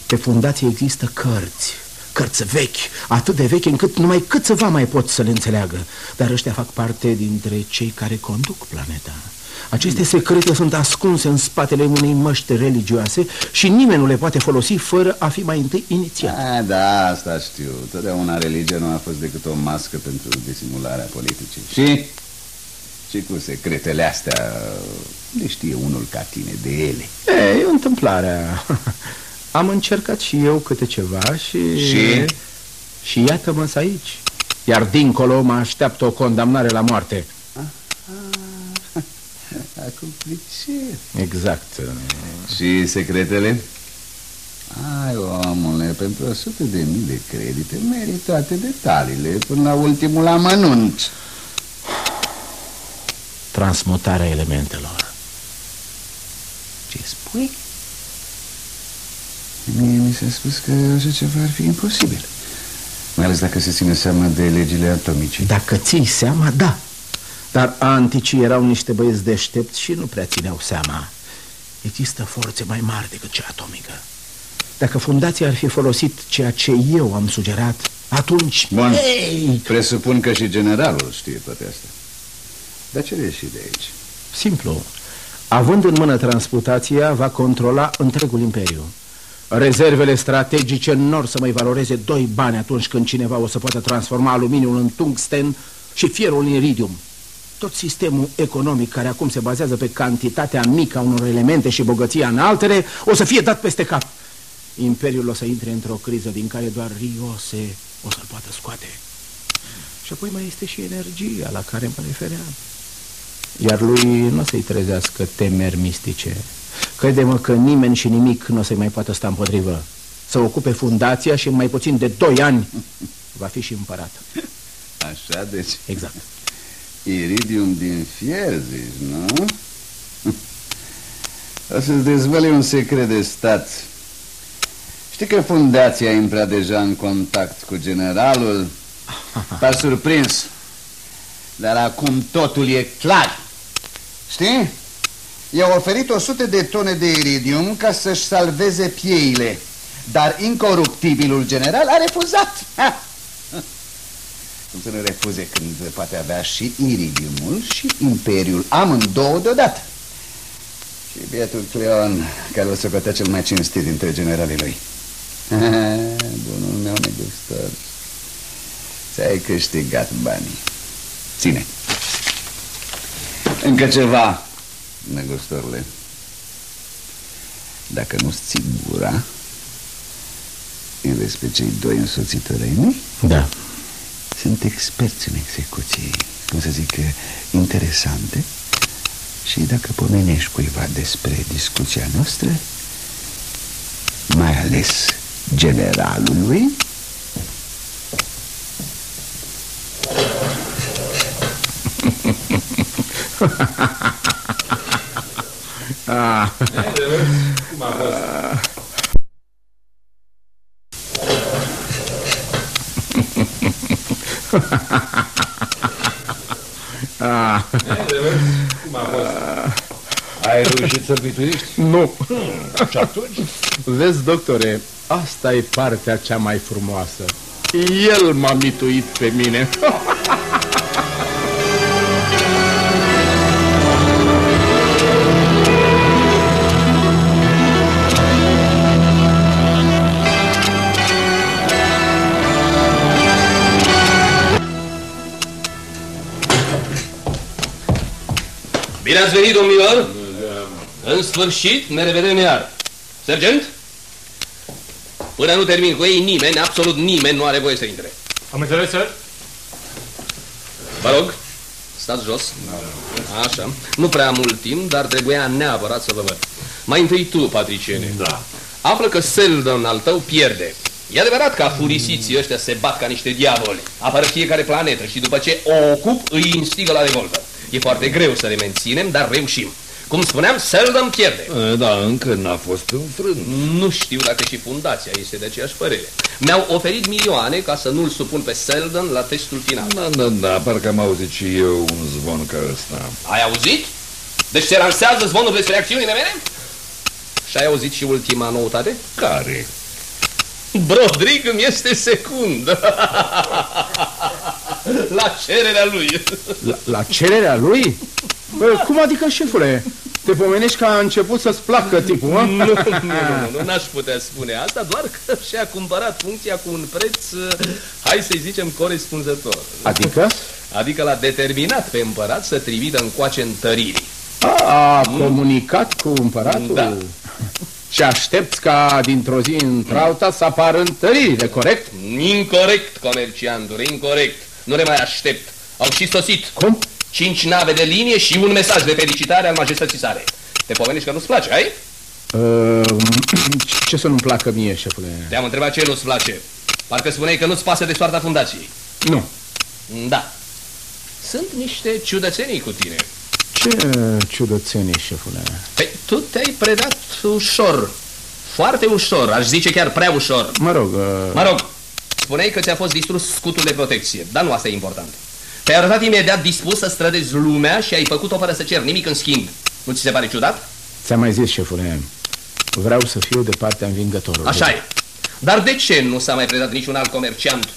Pe fundație există cărți, cărți vechi, atât de vechi încât numai câțiva mai pot să le înțeleagă. Dar ăștia fac parte dintre cei care conduc planeta. Aceste secrete sunt ascunse în spatele unei măști religioase și nimeni nu le poate folosi fără a fi mai întâi inițiat. A, da, asta știu. Totdeauna religia nu a fost decât o mască pentru disimularea politicii. Și? Și cu secretele astea le știe unul ca tine de ele. E, e întâmplarea. Am încercat și eu câte ceva și... Și? Și iată-mă aici. Iar dincolo mă așteaptă o condamnare la moarte. Acum pricep. Exact. Și secretele? Ai, omule, pentru o sută de mii de credite merită toate detaliile până la ultimul amănunt. Transmutarea elementelor. Ce spui? Mie mi s-a spus că așa ceva ar fi imposibil. Mai ales dacă se ține seama de legile atomice. Dacă ții seama, da. Dar anticii erau niște băieți deștepți și nu prea țineau seama. Există forțe mai mari decât cea atomică. Dacă fundația ar fi folosit ceea ce eu am sugerat, atunci... Bun, Ei! presupun că și generalul știe toate astea. Dar ce ieși de aici? Simplu. Având în mână transputația, va controla întregul imperiu. Rezervele strategice nu să mai valoreze doi bani atunci când cineva o să poată transforma aluminiul în tungsten și fierul în iridium. Tot sistemul economic care acum se bazează pe cantitatea mică a unor elemente și bogăția în altele o să fie dat peste cap. Imperiul o să intre într-o criză din care doar Riose o să-l poată scoate. Și apoi mai este și energia la care mă refeream. Iar lui nu o să-i trezească temeri mistice. Crede-mă că nimeni și nimic nu o să-i mai poată sta împotrivă. Să ocupe fundația și în mai puțin de doi ani va fi și împărat. Așa, deci... Exact. Iridium din fier, zici, nu? O să-ți dezvăli un secret de stat. Știi că fundația intra deja în contact cu generalul Te-a surprins. Dar acum totul e clar. Știi? I-a oferit 100 de tone de iridium ca să-și salveze pieile. Dar incoruptibilul general a refuzat. Ha! Cum să nu refuze când poate avea și iridiumul și imperiul amândouă deodată? Și bietul Cleon, care o să cotea cel mai cinstit dintre generalii lui. Bunul meu negustor, ți-ai câștigat banii. Ține. Încă ceva, negustorule. Dacă nu-ți ții gura, îi vezi pe cei doi însoțitori ai mei? Da. Sunt experți în execuții, cum să zic, interesante și dacă pomenești cuiva despre discuția noastră, mai ales generalului, Ah. Cum a fost? Ah. Cum a fost? Ai reușit să bituiești? Nu. Și atunci? Vezi, doctore, asta e partea cea mai frumoasă. El m-a mituit pe mine. Bine ați venit, domnilor! În sfârșit ne revedem iar. Sergent? Până nu termin cu ei, nimeni, absolut nimeni nu are voie să intre. Am înțeles, sir? Vă rog, stați jos. Așa. Nu prea mult timp, dar trebuia neapărat să vă văd. Mai întâi tu, patriciene. Da. Află că Seldon al tău pierde. E adevărat că afurisiții ăștia se bat ca niște diavoli. Apără fiecare planetă și după ce o ocup, îi instigă la revoltă. E foarte greu să le menținem, dar reușim. Cum spuneam, Seldon pierde. Da, încă n-a fost înfrânt. Nu știu dacă și fundația este de aceeași părere. Mi-au oferit milioane ca să nu-l supun pe Seldon la testul final. Da, da, da, parcă am auzit și eu un zvon ca ăsta. Ai auzit? Deci se lansează zvonul despre acțiunile mele? Și ai auzit și ultima noutate? Care? Brodrig îmi este secund. La cererea lui. La, la cererea lui? Bă, cum adică, șefule? Te pomenești că a început să-ți placă tipul, mă? Nu, nu, nu, nu, n-aș putea spune asta, doar că și-a cumpărat funcția cu un preț, hai să-i zicem, corespunzător. Adică? Adică l-a determinat pe împărat să trimită încoace întăriri. A, a comunicat cu împăratul? Da. Și aștepți ca dintr-o zi într-alta să apară întăririle, corect? Incorrect, comerciantule, incorrect. Nu le mai aștept. Au și sosit. Cum? Cinci nave de linie și un mesaj de felicitare al majestății sale. Te pomenești că nu-ți place, ai? Uh, ce să nu-mi placă mie, șefule? Te-am întrebat ce nu-ți place. Parcă spuneai că nu-ți pasă de soarta fundației. Nu. Da. Sunt niște ciudățenii cu tine. Ce ciudățenie, șefule? Păi, tu te-ai predat ușor. Foarte ușor, aș zice chiar prea ușor. Mă rog, uh, Mă rog, spuneai că ți-a fost distrus scutul de protecție, dar nu asta e important. Te-ai arătat imediat dispus să strădezi lumea și ai făcut-o fără să cer nimic în schimb. Nu ți se pare ciudat? ți-am mai zis, șefule, vreau să fiu de partea învingătorului. Așa e. Dar de ce nu s-a mai predat niciun alt comerciant?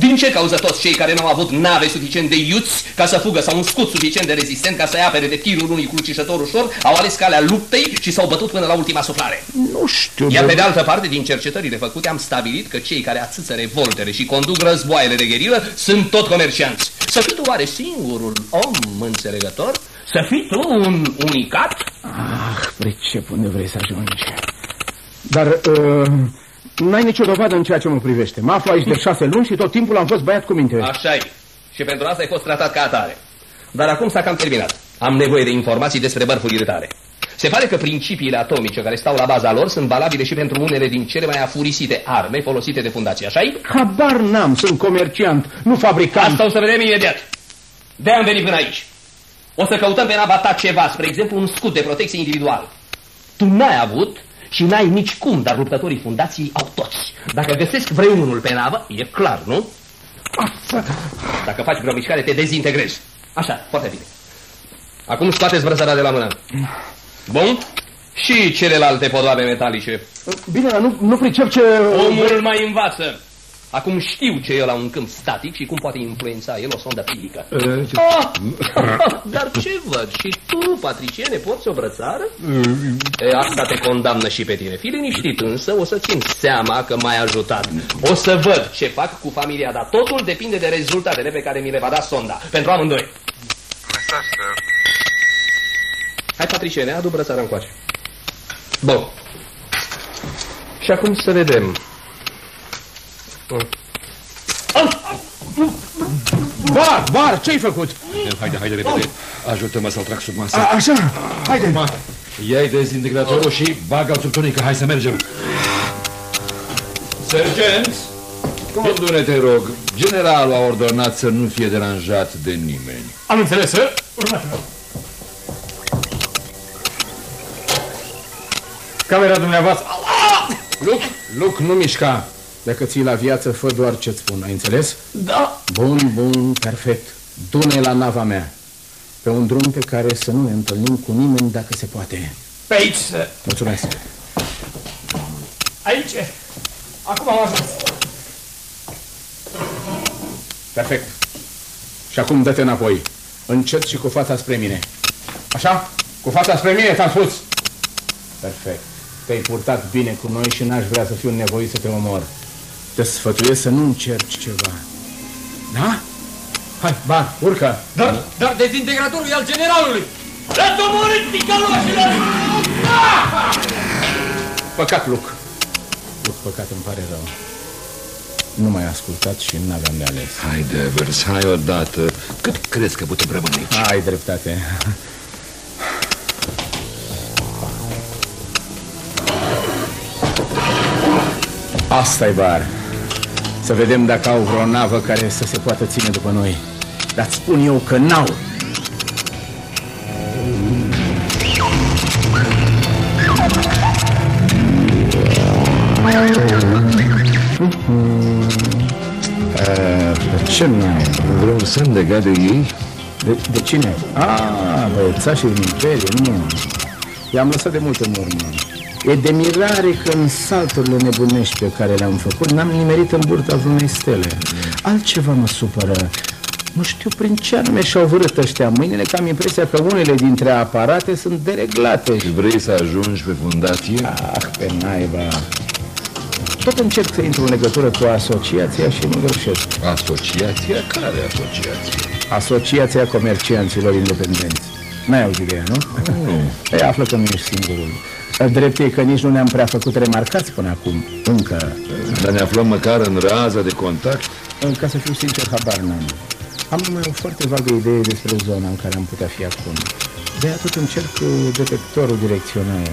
Din ce cauză toți cei care n-au avut nave suficient de iuți ca să fugă sau un scut suficient de rezistent ca să-i apere de tirul unui crucișător ușor, au ales calea luptei și s-au bătut până la ultima suflare? Nu știu, Iar de- pe de altă parte, din cercetările făcute, am stabilit că cei care ațâță revoltele și conduc războaiele de gherilă sunt tot comercianți. Să fii tu oare singurul om înțelegător? Să fii tu un unicat? Ah, pricep, unde vrei să ajungi? Dar uh, n-ai nicio dovadă în ceea ce mă privește. Mă aflu aici de șase luni și tot timpul am fost băiat cu minte. Așa e. Și pentru asta ai fost tratat ca atare. Dar acum s-a cam terminat. Am nevoie de informații despre bărfurile tale. Se pare că principiile atomice care stau la baza lor sunt valabile și pentru unele din cele mai afurisite arme folosite de fundație, așa -i? Habar n-am, sunt comerciant, nu fabricant. Asta o să vedem imediat. de am venit până aici. O să căutăm pe nava ta ceva, spre exemplu un scut de protecție individual. Tu n-ai avut și n-ai nici cum, dar luptătorii fundației au toți. Dacă găsesc vreunul pe navă, e clar, nu? Dacă faci vreo mișcare, te dezintegrezi. Așa, foarte bine. Acum scoateți brăzara de la mână. Bun? Și celelalte podoabe metalice. Bine, dar nu, nu pricep ce... Omul mai învață. Acum știu ce e la un câmp static și cum poate influența el o sondă fizică. Ah! Dar ce văd? Și tu, patriciene, poți o brățară? E, asta te condamnă și pe tine. Fii liniștit însă, o să țin seama că m-ai ajutat. O să văd ce fac cu familia, dar totul depinde de rezultatele pe care mi le va da sonda. Pentru amândoi. Mesaj, sir. Hai, patriciene, adu brățara încoace. Bun. Și acum să vedem. Bar, bar, ce-ai făcut? Haide, haide, repede. Ajută-mă să-l trag sub masă. A, așa, haide. Ia-i dezintegratorul și bagă-l sub tunică. Hai să mergem. Sergent! Spune, te rog, generalul a ordonat să nu fie deranjat de nimeni. Am înțeles, sir. Urmați-mă. Camera dumneavoastră. Luc, Luc, nu mișca. Dacă ții la viață, fă doar ce-ți spun, ai înțeles? Da. Bun, bun, perfect. Du-ne la nava mea. Pe un drum pe care să nu ne întâlnim cu nimeni dacă se poate. Pe aici, sir. Mulțumesc. Aici. Acum am ajuns. Perfect. Și acum dă-te înapoi. Încet și cu fața spre mine. Așa? Cu fața spre mine, ți-am spus. Perfect. Te-ai purtat bine cu noi și n-aș vrea să fiu nevoit să te omor. Te sfătuiesc să nu încerci ceva. Da? Hai, ba, urcă. Dar, dar dezintegratorul e al generalului. L-ați omorât, ticăloșilor! Păcat, Luc. Luc, păcat, îmi pare rău. Nu m-ai ascultat și n-aveam de ales. Haide, Evers, hai odată. Cât crezi că putem rămâne aici? Ai dreptate. asta e bar. Să vedem dacă au vreo navă care să se poată ține după noi. Dar spun eu că n-au. Uh, de ce n-au? Vreun semn legat de ei? De, de cine? Ah, băiețașii din Imperiu, nu. I-am lăsat de mult în urmă. E de mirare că în salturile nebunești pe care le-am făcut n-am nimerit în burta vreunei stele. Altceva mă supără. Nu știu prin ce anume și-au vărât ăștia mâinile, că am impresia că unele dintre aparate sunt dereglate. Și vrei să ajungi pe fundație? Ah, pe naiba. Tot încerc să intru în legătură cu asociația și nu greșesc. Asociația? Care asociație? Asociația Comercianților Independenți. N-ai auzit de ea, nu? Nu. Ei, află că nu ești singurul. Drept e că nici nu ne-am prea făcut remarcați până acum. Încă. Dar ne aflăm măcar în raza de contact? Ca să fiu sincer, habar n-am. Am numai o foarte vagă idee despre zona în care am putea fi acum. de tot încerc cu detectorul direcțional.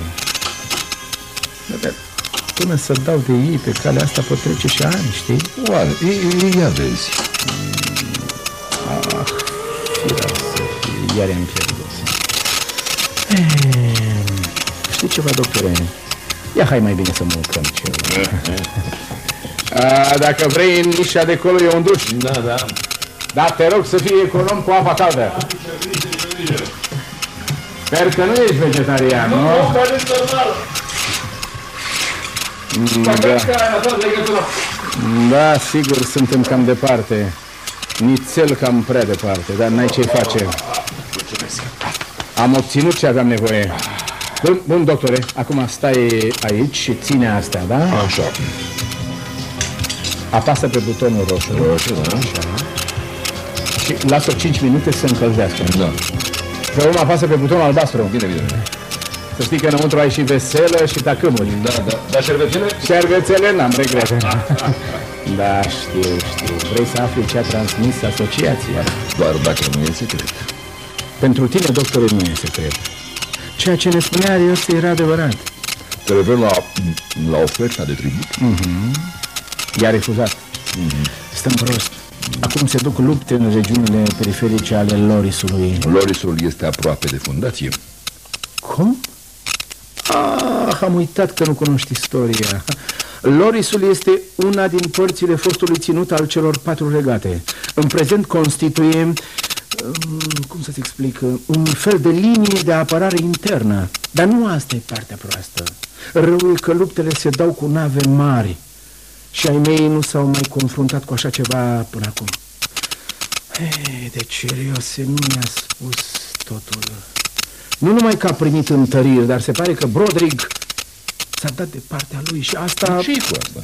Dar până să dau de ei pe calea asta pot trece și ani, știi? Oare, ia- ia vezi. Ah, firea să fie, iar am pierdut. Ehm, Știi ceva, doctore? Ia hai mai bine să mă urcăm ceva. A, dacă vrei, în nișa de acolo e un duș. Da, da. Da, te rog să fii econom cu apa caldă. Sper că nu ești vegetarian, nu? Mm, Da. da, sigur, suntem cam departe. Nițel cam prea departe, dar n-ai ce face. Am obținut ce aveam nevoie. Bun, bun, doctore, acum stai aici și ține astea, da? Așa. Apasă pe butonul roșu. Roșu, da. Și lasă 5 minute să încălzească. Da. Pe urmă apasă pe butonul albastru. Bine, bine. Să știi că înăuntru ai și veselă și tacâmuri. Da, da. Dar șervețele? Șervețele n-am regrete. Da, știu, știu. Vrei să afli ce a transmis asociația? Doar dacă nu e secret. Pentru tine, doctore, nu e secret. Ceea ce ne spunea Arios era adevărat. Te referi la, la oferta de tribut? I-a refuzat. Stăm prost. Acum se duc lupte în regiunile periferice ale Lorisului. Lorisul este aproape de fundație. Cum? Ah, am uitat că nu cunoști istoria. Lorisul este una din părțile fostului ținut al celor patru regate. În prezent constituie, um, cum să-ți explic, un fel de linie de apărare internă. Dar nu asta e partea proastă. Răul e că luptele se dau cu nave mari și ai mei nu s-au mai confruntat cu așa ceva până acum. Ei, de Ceriose nu mi-a spus totul. Nu numai că a primit întăriri, dar se pare că Brodrig s-a dat de partea lui și asta... ce cu asta?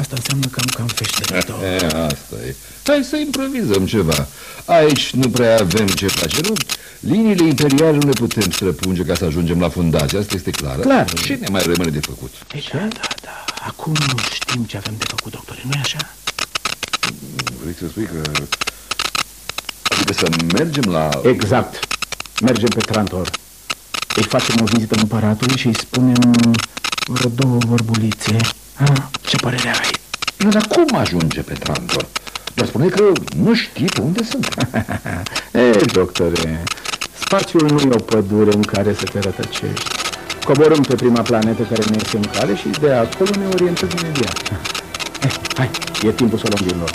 Asta înseamnă că am cam feșterit-o. Asta e. Hai să improvizăm ceva. Aici nu prea avem ce face, nu? Liniile imperiale nu le putem străpunge ca să ajungem la fundație, asta este clar. Clar. Ce ne mai rămâne de făcut? Ei, da, da, da. Acum știm ce avem de făcut, doctore, nu-i așa? Vrei să spui că... Adică să mergem la... Exact. Mergem pe Trantor. Îi facem o vizită împăratului și îi spunem vreo două vorbulițe. Ah, ce părere ai? Nu, dar cum ajunge pe Trantor? Doar spune că nu știi pe unde sunt. Ei, doctore, spațiul nu e o pădure în care să te rătăcești. Coborâm pe prima planetă care ne este în cale și de acolo ne orientăm imediat. Eh, hai, e timpul să o luăm din loc.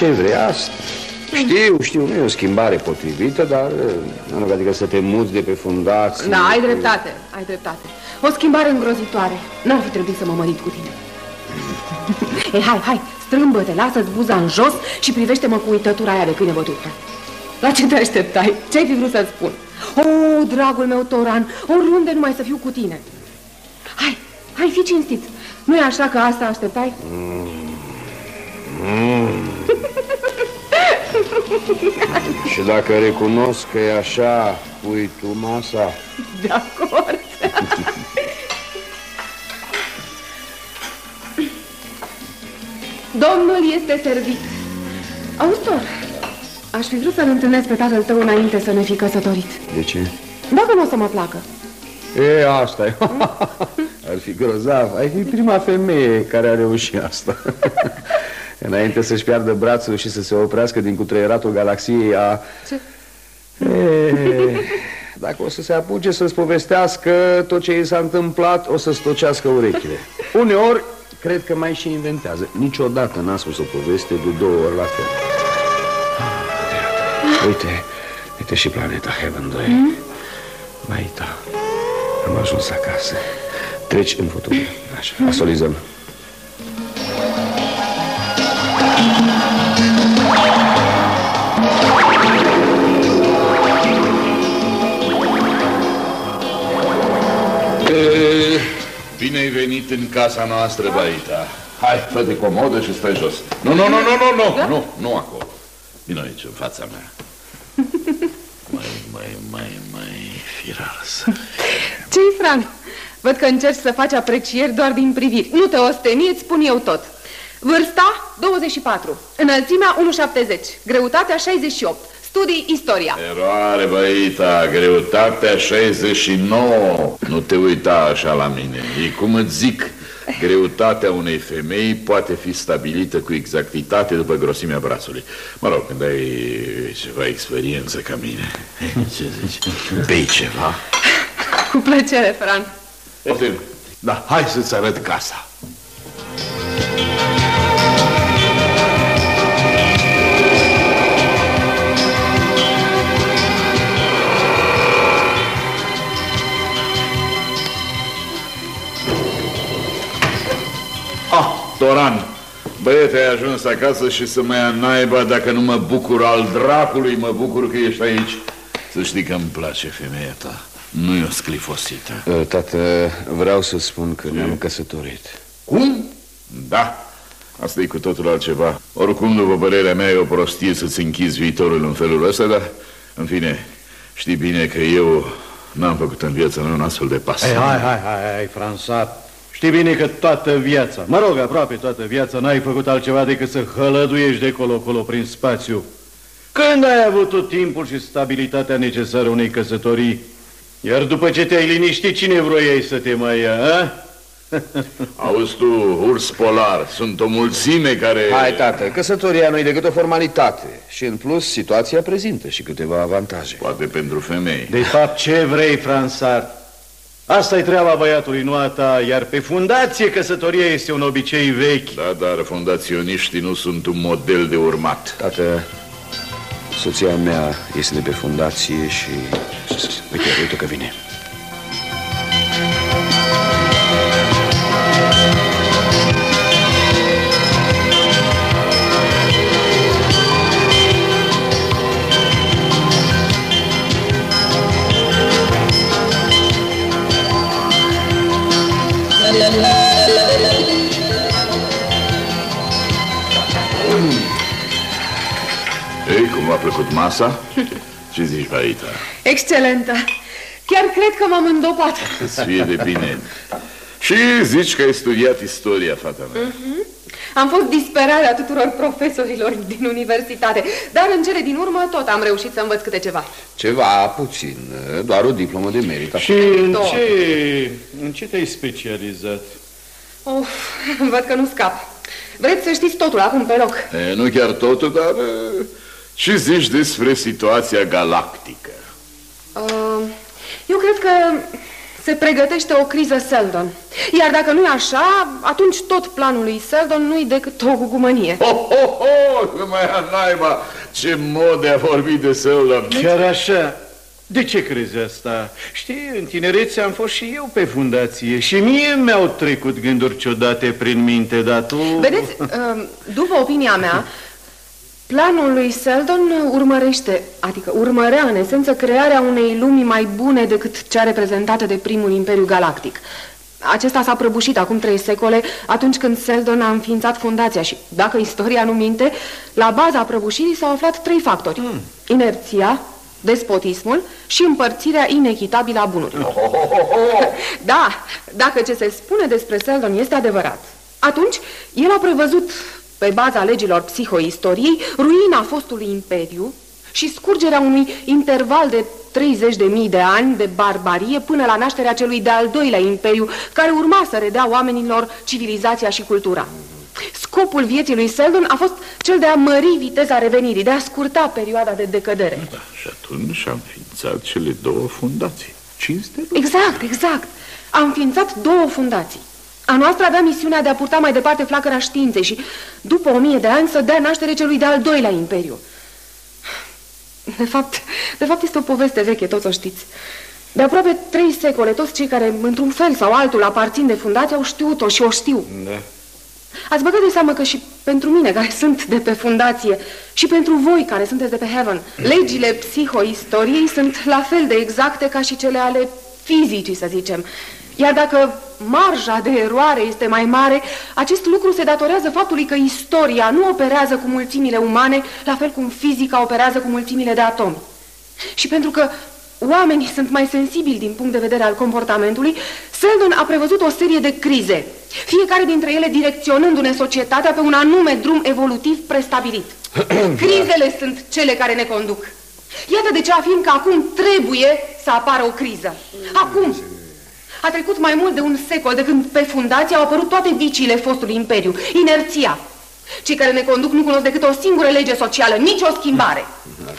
Ce vrei asta? Știu, știu, nu e o schimbare potrivită, dar nu adică să te muți de pe fundație. Da, ai dreptate, ai dreptate. O schimbare îngrozitoare. N-ar fi trebuit să mă mărit cu tine. Ei, hai, hai, strâmbă-te, lasă-ți buza în jos și privește-mă cu uitătura aia de câine bătut. La ce te așteptai? Ce-ai fi vrut să-ți spun? O, dragul meu, Toran, oriunde numai să fiu cu tine. Hai, hai, fi cinstit. Nu e așa că asta așteptai? Și dacă recunosc că e așa, pui tu masa. De acord. Domnul este servit. Autor, aș fi vrut să-l întâlnesc pe tatăl tău înainte să ne fi căsătorit. De ce? Dacă nu o să mă placă. E, asta e. Ar fi grozav. Ai fi prima femeie care a reușit asta. Înainte să-și piardă brațul și să se oprească din cutreieratul galaxiei a... Ce? E, dacă o să se apuce să-ți povestească tot ce i s-a întâmplat, o să stocească urechile. Uneori, cred că mai și inventează. Niciodată n-a spus o poveste de două ori la fel. Uite, uite și planeta Heaven 2. Mm? Maita, am ajuns acasă. Treci în fotografie. Așa, asolizăm. Bine ai venit în casa noastră, Baita. Hai, fă-te comodă și stai jos. Nu, nu, nu, nu, nu, nu, nu, nu acolo. Vino aici, în fața mea. Mai, mai, mai, mai, firar Ce-i, Fran? Văd că încerci să faci aprecieri doar din priviri. Nu te osteni, îți spun eu tot. Vârsta 24, înălțimea 1,70, greutatea 68, studii istoria. Eroare, băita, greutatea 69. Nu te uita așa la mine. E cum îți zic, greutatea unei femei poate fi stabilită cu exactitate după grosimea brațului. Mă rog, când ai ceva experiență ca mine. Ce zici? Bei ceva? Cu plăcere, Fran. Poftim. Da, hai să-ți arăt casa. Toran, băiete, ai ajuns acasă și să mă ia naiba dacă nu mă bucur al dracului, mă bucur că ești aici. Să știi că îmi place femeia ta. Nu e o sclifosită. Uh, Tată, vreau să spun că ne-am căsătorit. Cum? Da, asta e cu totul altceva. Oricum, după părerea mea, e o prostie să-ți închizi viitorul în felul ăsta, dar, în fine, știi bine că eu n-am făcut în viața mea un astfel de pas. Hai, hai, hai, hai, hai, Fransat. Știi bine că toată viața, mă rog, aproape toată viața, n-ai făcut altceva decât să hălăduiești de colo-colo prin spațiu. Când ai avut tot timpul și stabilitatea necesară unei căsătorii? Iar după ce te-ai liniștit, cine vroiai să te mai ia, a? Auzi tu, urs polar, sunt o mulțime care... Hai, tată, căsătoria nu e decât o formalitate Și în plus, situația prezintă și câteva avantaje Poate pentru femei De fapt, ce vrei, Fransar? Asta e treaba băiatului, nu a ta Iar pe fundație căsătoria este un obicei vechi. Da, dar fundaționiștii nu sunt un model de urmat. Tată, soția mea este de pe fundație și... Uite, uite că vine plăcut masa? Ce zici, Vaita? Excelentă! Chiar cred că m-am îndopat. Să fie de bine Și zici că ai studiat istoria, fata mea Mhm. Am fost disperarea tuturor profesorilor din universitate, dar în cele din urmă tot am reușit să învăț câte ceva. Ceva puțin, doar o diplomă de merit Și în Două. ce, în ce te-ai specializat? Of, văd că nu scap. Vreți să știți totul acum pe loc. e, Nu chiar totul, dar e, ce zici despre situația galactică? Uh, eu cred că se pregătește o criză Seldon. Iar dacă nu e așa, atunci tot planul lui Seldon nu-i decât o gugumănie. Ho, ho, ho, că mai ia naiba Ce mod de a vorbi de Seldon Chiar așa? De ce crezi asta? Știi, în tinerețe am fost și eu pe fundație și mie mi-au trecut gânduri ciudate prin minte, dar tu... Vedeți, uh, după opinia mea, planul lui Seldon urmărește, adică urmărea în esență crearea unei lumi mai bune decât cea reprezentată de primul Imperiu Galactic. Acesta s-a prăbușit acum trei secole, atunci când Seldon a înființat fundația și, dacă istoria nu minte, la baza prăbușirii s-au aflat trei factori. Hmm. Inerția, despotismul și împărțirea inechitabilă a bunurilor. Da, dacă ce se spune despre Seldon este adevărat, atunci el a prevăzut, pe baza legilor psihoistoriei, ruina fostului imperiu și scurgerea unui interval de 30.000 de ani de barbarie până la nașterea celui de-al doilea imperiu, care urma să redea oamenilor civilizația și cultura. Scopul vieții lui Seldon a fost cel de a mări viteza revenirii, de a scurta perioada de decădere. Și atunci am ființat cele două fundații Cinste? Exact, exact. A înființat două fundații. A noastră avea misiunea de a purta mai departe flacăra științei și, după o mie de ani, să dea naștere celui de-al doilea imperiu. De fapt, de fapt este o poveste veche, toți o știți. De aproape trei secole, toți cei care, într-un fel sau altul, aparțin de fundație, au știut-o și o știu. Da. Ați băgat de seamă că și pentru mine, care sunt de pe fundație, și pentru voi, care sunteți de pe Heaven, legile psihoistoriei sunt la fel de exacte ca și cele ale fizicii, să zicem. Iar dacă marja de eroare este mai mare, acest lucru se datorează faptului că istoria nu operează cu mulțimile umane, la fel cum fizica operează cu mulțimile de atomi. Și pentru că oamenii sunt mai sensibili din punct de vedere al comportamentului, Seldon a prevăzut o serie de crize, fiecare dintre ele direcționându-ne societatea pe un anume drum evolutiv prestabilit. Crizele sunt cele care ne conduc. Iată de ce afirm că acum trebuie să apară o criză. Acum! A trecut mai mult de un secol de când pe fundație au apărut toate viciile fostului imperiu. Inerția. Cei care ne conduc nu cunosc decât o singură lege socială, nici o schimbare.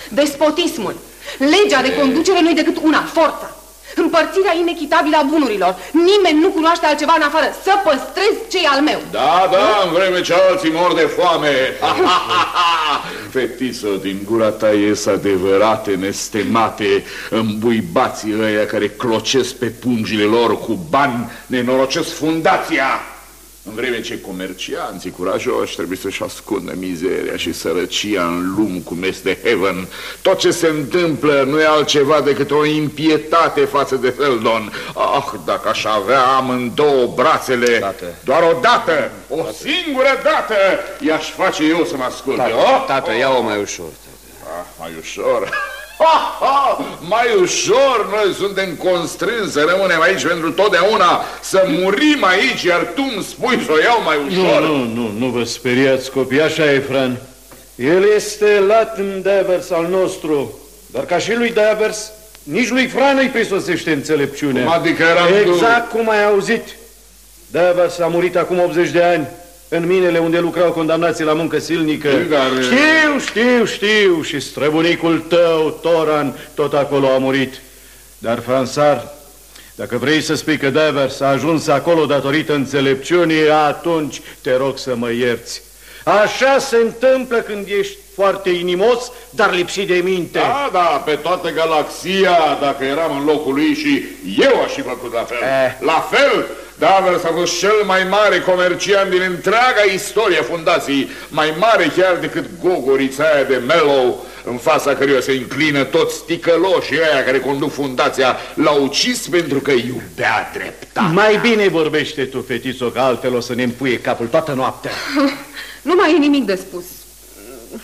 Despotismul. Legea de conducere nu e decât una, forța. Împărțirea inechitabilă a bunurilor. Nimeni nu cunoaște altceva în afară. Să păstrez cei al meu. Da, da, în vreme ce alții mor de foame Fetiță, din gura ta ies adevărate, nestemate Îmbuibații ăia care clocesc pe pungile lor cu bani Nenorocesc fundația în vreme ce comercianții curajoși trebuie să-și ascundă mizeria și sărăcia în lum cum este Heaven, tot ce se întâmplă nu e altceva decât o impietate față de Feldon. Ah, dacă aș avea amândouă brațele, Tată. doar o dată, o singură dată, i-aș face eu să mă ascult. Tată, Oh, tată, ia-o mai ușor Ah, mai ușor. Ha, ha, mai ușor, noi suntem constrânși să rămânem aici pentru totdeauna, să murim aici, iar tu îmi spui să o iau mai Nu, ușor. nu, nu, nu vă speriați, copii, așa e, Fran. El este Latin Davers al nostru, dar ca și lui Davers, nici lui Fran îi prisosește înțelepciunea. Cum adică eram tu- Exact cum ai auzit. Davas a murit acum 80 de ani în minele unde lucrau condamnații la muncă silnică. Dar... Știu, știu, știu. Și străbunicul tău, Toran, tot acolo a murit. Dar, Fransar, dacă vrei să spui că Davers a ajuns acolo datorită înțelepciunii, atunci te rog să mă ierți. Așa se întâmplă când ești foarte inimos, dar lipsit de minte. Da, da, pe toată galaxia, dacă eram în locul lui și eu aș fi făcut la fel. Eh. La fel, Davers a fost cel mai mare comerciant din întreaga istorie fundației, mai mare chiar decât gogorița aia de Mellow, în fața căruia se înclină toți ticăloșii ăia care conduc fundația, l-au ucis pentru că iubea dreptate. Mai bine vorbește tu, fetițo, că altfel o să ne împuie capul toată noaptea. Nu mai e nimic de spus.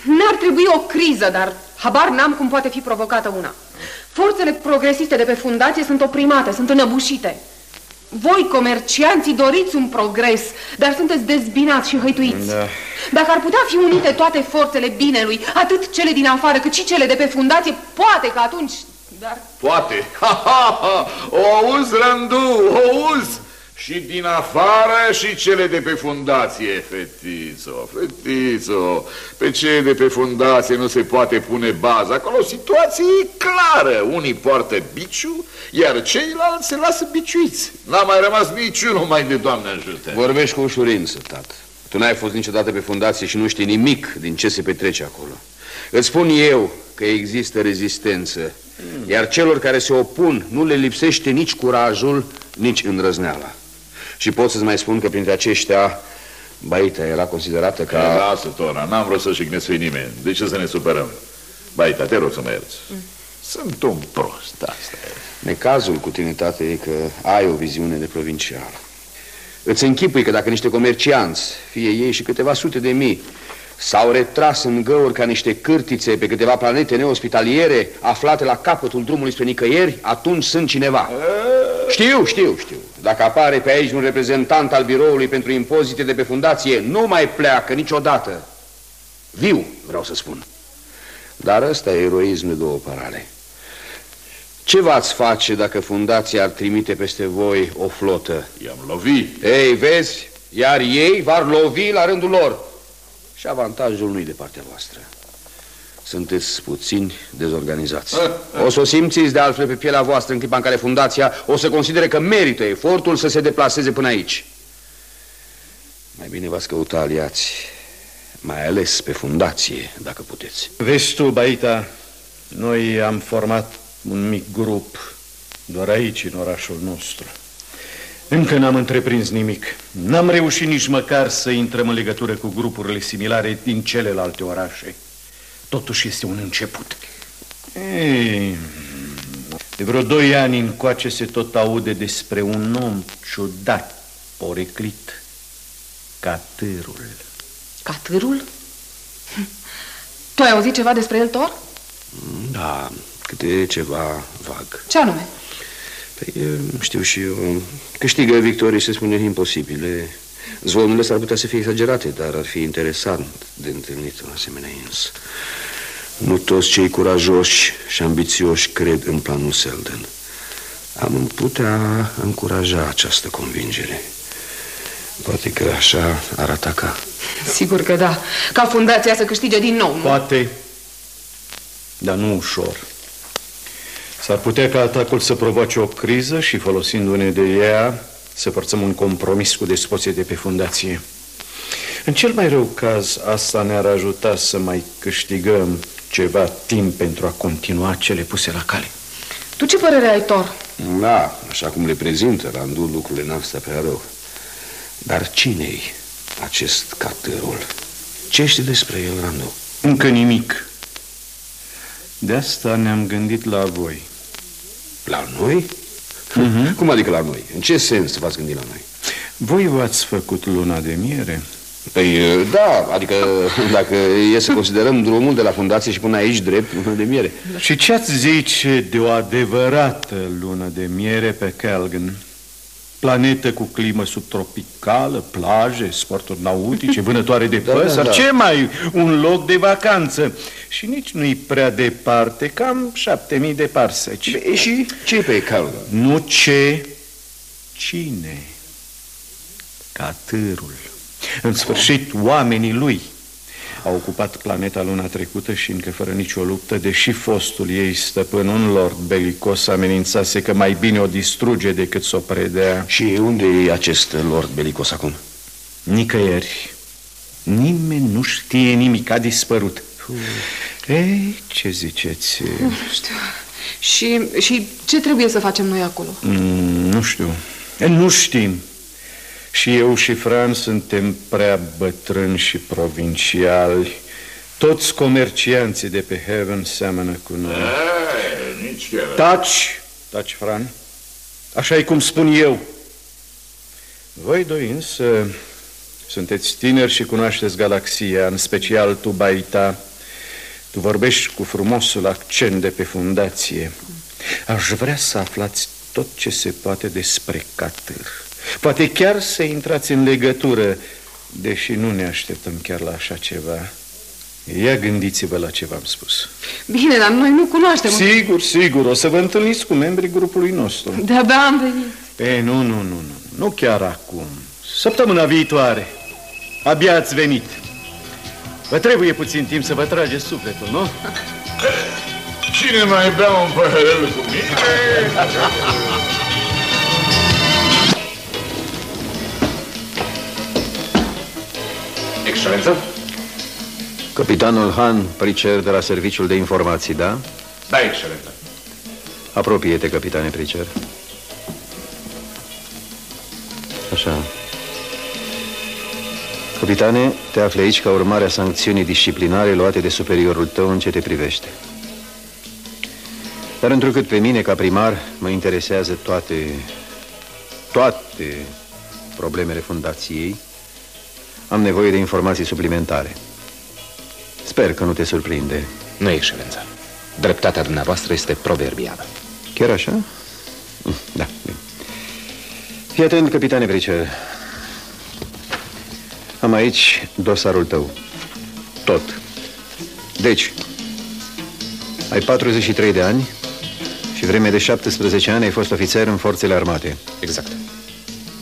N-ar trebui o criză, dar habar n-am cum poate fi provocată una. Forțele progresiste de pe fundație sunt oprimate, sunt înăbușite. Voi, comercianții, doriți un progres, dar sunteți dezbinați și hăituiți. Da. Dacă ar putea fi unite toate forțele binelui, atât cele din afară cât și cele de pe fundație, poate că atunci... Dar Poate. Ha, ha, ha. O auzi, Randu, o auzi. Și din afară și cele de pe fundație, fetițo, fetițo. Pe cele de pe fundație nu se poate pune baza. Acolo situația e clară. Unii poartă biciu, iar ceilalți se lasă biciuiți. N-a mai rămas niciunul mai de Doamne ajută. Vorbești cu ușurință, tată. Tu n-ai fost niciodată pe fundație și nu știi nimic din ce se petrece acolo. Îți spun eu că există rezistență, iar celor care se opun nu le lipsește nici curajul, nici îndrăzneala. Și pot să-ți mai spun că printre aceștia Baita era considerată Ca... ca... Lasă, Tora, n-am vrut să jignesc nimeni. De ce să ne supărăm? Baita, te rog să mă ierți. Sunt un prost, asta e. Necazul cu tine, tată, e că ai o viziune de provincial. Îți închipui că dacă niște comercianți, fie ei și câteva sute de mii, s-au retras în găuri ca niște cârtițe pe câteva planete neospitaliere aflate la capătul drumului spre nicăieri, atunci sunt cineva. Știu, știu, știu. Dacă apare pe aici un reprezentant al biroului pentru impozite de pe fundație, nu mai pleacă niciodată. Viu, vreau să spun. Dar ăsta e eroism de două parale. Ce v-ați face dacă fundația ar trimite peste voi o flotă? I-am lovit. Ei, vezi, iar ei v-ar lovi la rândul lor. Și avantajul nu-i de partea voastră. Sunteți puțini dezorganizați. O să o simțiți de altfel pe pielea voastră în clipa în care fundația o să considere că merită efortul să se deplaseze până aici. Mai bine v-ați căuta aliați, mai ales pe fundație, dacă puteți. Vezi tu, Baita, noi am format un mic grup doar aici, în orașul nostru. Încă n-am întreprins nimic. N-am reușit nici măcar să intrăm în legătură cu grupurile similare din celelalte orașe. Totuși este un început. Ei, de vreo doi ani încoace se tot aude despre un om ciudat, poreclit, catârul. Catârul? Tu ai auzit ceva despre el, Thor? Da, câte ceva vag. Ce anume? Păi, știu și eu, câștigă victorii, se spune, imposibile. Zvonurile s-ar putea să fie exagerate, dar ar fi interesant de întâlnit un asemenea ins. Nu toți cei curajoși și ambițioși cred în planul Selden. Am putea încuraja această convingere. Poate că așa ar ataca. Sigur că da. Ca fundația să câștige din nou, nu? Poate, dar nu ușor. S-ar putea ca atacul să provoace o criză și folosindu-ne de ea să forțăm un compromis cu despoții de pe fundație. În cel mai rău caz, asta ne-ar ajuta să mai câștigăm ceva timp pentru a continua cele puse la cale. Tu ce părere ai, Thor? Da, așa cum le prezintă Randu, lucrurile n-ar sta prea rău. Dar cine-i acest catârul? Ce știi despre el, Randu? Încă nimic. De asta ne-am gândit la voi. La noi? Mhm. Cum adică la noi? În ce sens v-ați gândit la noi? Voi v-ați făcut luna de miere? Păi, da, adică dacă e să considerăm drumul de la fundație și până aici drept, lună de miere. Și ce ați zice de o adevărată lună de miere pe Calgan? Planetă cu climă subtropicală, plaje, sporturi nautice, vânătoare de Da, păsări, da, da. ce mai? Un loc de vacanță. Și nici nu-i prea departe, cam șapte mii de parseci. E și ce pe Calgan? Nu ce, cine? Catârul. În sfârșit, oamenii lui au ocupat planeta luna trecută și încă fără nicio luptă, deși fostul ei stăpân, un lord belicos, amenințase că mai bine o distruge decât să o predea. Și unde e acest lord belicos acum? Nicăieri. Nimeni nu știe nimic, a dispărut. Ei, ce ziceți? Nu știu. Și, și ce trebuie să facem noi acolo? Mm, nu știu. Nu știm. Și eu și Fran suntem prea bătrâni și provinciali. Toți comercianții de pe Heaven seamănă cu noi. Ei, nici chiar. Taci, taci, Fran. Așa e cum spun eu. Voi doi însă sunteți tineri și cunoașteți galaxia, în special tu, Baita. Tu vorbești cu frumosul accent de pe fundație. Aș vrea să aflați tot ce se poate despre Catâr. Poate chiar să intrați în legătură, deși nu ne așteptăm chiar la așa ceva. Ia gândiți-vă la ce v-am spus. Bine, dar noi nu cunoaștem. Sigur, sigur, o să vă întâlniți cu membrii grupului nostru. De-abia am venit. Ei, nu, nu, nu, nu, nu chiar acum. Săptămâna viitoare. Abia ați venit. Vă trebuie puțin timp să vă trageți sufletul, nu? Cine mai bea un păhărel cu mine? Excelență? Capitanul Han Pricer de la Serviciul de Informații, da? Da, excelență. Apropie-te, capitane Pricer. Așa. Capitane, te afli aici ca urmare a sancțiunii disciplinare luate de superiorul tău în ce te privește. Dar întrucât pe mine, ca primar, mă interesează toate, toate problemele fundației, am nevoie de informații suplimentare. Sper că nu te surprinde. Nu, excelență. Dreptatea dumneavoastră este proverbială. Chiar așa? Mm, Da, bine. Fii atent, capitane Bricer. Am aici dosarul tău. Tot. Deci, ai 43 de ani și vreme de 17 ani ai fost ofițer în forțele armate. Exact.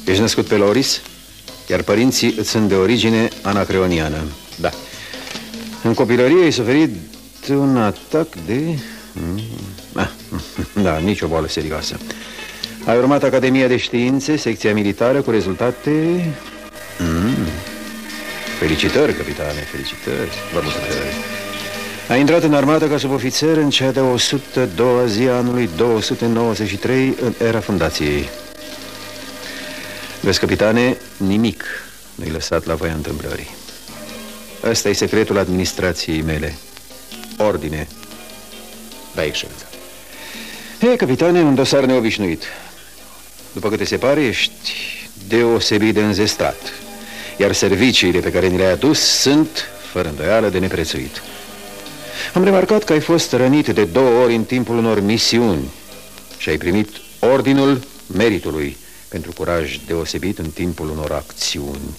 Ești născut pe Loris, iar părinții îți sunt de origine anacreoniană. Da. În copilărie ai suferit un atac de... Mm, Ah, da, nicio boală serioasă. Ai urmat Academia de Științe, secția militară, cu rezultate... Mm. Felicitări, capitane, felicitări. Vă mulțumesc. Ai intrat în armată ca subofițer în cea de 102 zi a anului 293 în era fundației. Vezi, capitane, nimic nu-i lăsat la voia întâmplării. Ăsta e secretul administrației mele. Ordine. Da, excelență. E, capitane, un dosar neobișnuit. După câte se pare, ești deosebit de înzestrat. Iar serviciile pe care ni le-ai adus sunt, fără îndoială, de neprețuit. Am remarcat că ai fost rănit de două ori în timpul unor misiuni și ai primit ordinul meritului pentru curaj deosebit în timpul unor acțiuni.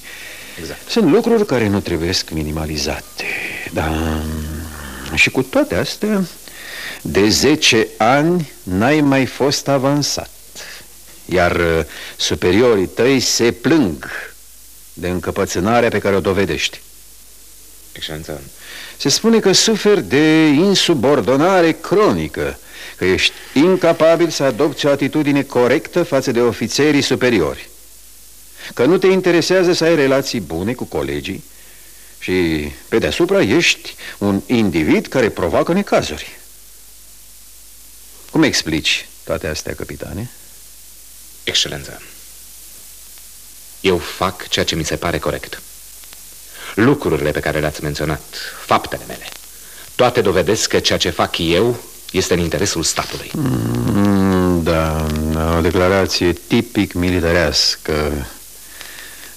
Exact. Sunt lucruri care nu trebuie minimalizate. Dar și cu toate astea, de 10 ani n-ai mai fost avansat. Iar uh, superiorii tăi se plâng de încăpățânarea pe care o dovedești. Excelență, Se spune că suferi de insubordonare cronică, că ești incapabil să adopți o atitudine corectă față de ofițerii superiori, că nu te interesează să ai relații bune cu colegii și, pe deasupra, ești un individ care provoacă necazuri. Cum explici toate astea, capitane? excelență. Eu fac ceea ce mi se pare corect. Lucrurile pe care le-ați menționat, faptele mele, toate dovedesc că ceea ce fac eu este în interesul statului. Mm, da, o declarație tipic militarească,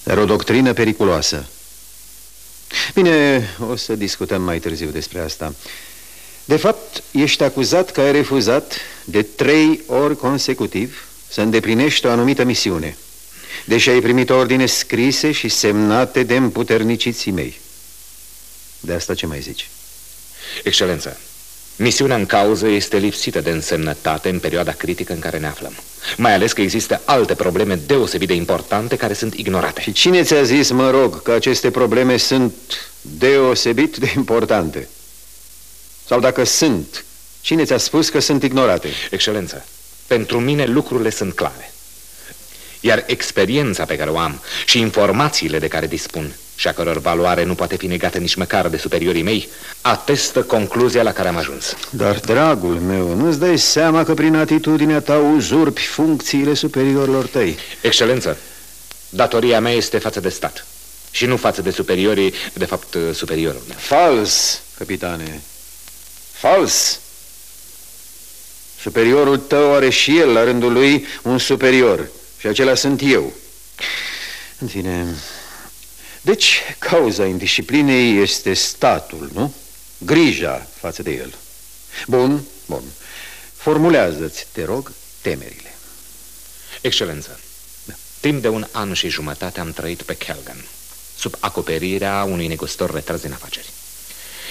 dar o doctrină periculoasă. Bine, o să discutăm mai târziu despre asta. De fapt, ești acuzat că ai refuzat de trei ori consecutiv să îndeplinești o anumită misiune, deși ai primit ordine scrise și semnate de împuterniciții mei. De asta ce mai zici? Excelență, Misiunea în cauză este lipsită de însemnătate în perioada critică în care ne aflăm. Mai ales că există alte probleme deosebit de importante care sunt ignorate. Și cine ți-a zis, mă rog, că aceste probleme sunt deosebit de importante? Sau dacă sunt, cine ți-a spus că sunt ignorate? Excelență, pentru mine lucrurile sunt clare. Iar experiența pe care o am și informațiile de care dispun și a căror valoare nu poate fi negată nici măcar de superiorii mei, atestă concluzia la care am ajuns. Dar, dragul meu, nu-ți dai seama că prin atitudinea ta uzurpi funcțiile superiorilor tăi? Excelență, datoria mea este față de stat și nu față de superiorii, de fapt, superiorul meu. Fals, capitane, fals. Superiorul tău are și el, la rândul lui, un superior și acela sunt eu. În fine, deci, cauza indisciplinei este statul, nu? Grija față de el. Bun, bun. Formulează-ți, te rog, temerile. Excelență, da. timp de un an și jumătate am trăit pe Kelgan, sub acoperirea unui negustor retras din afaceri.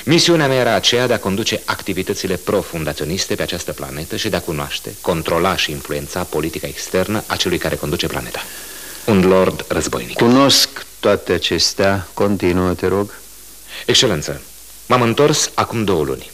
Misiunea mea era aceea de a conduce activitățile profundaționiste pe această planetă și de a cunoaște, controla și influența politica externă a celui care conduce planeta. Un lord războinic. Cunosc toate acestea. Continuă, te rog. Excelență, m-am întors acum două luni.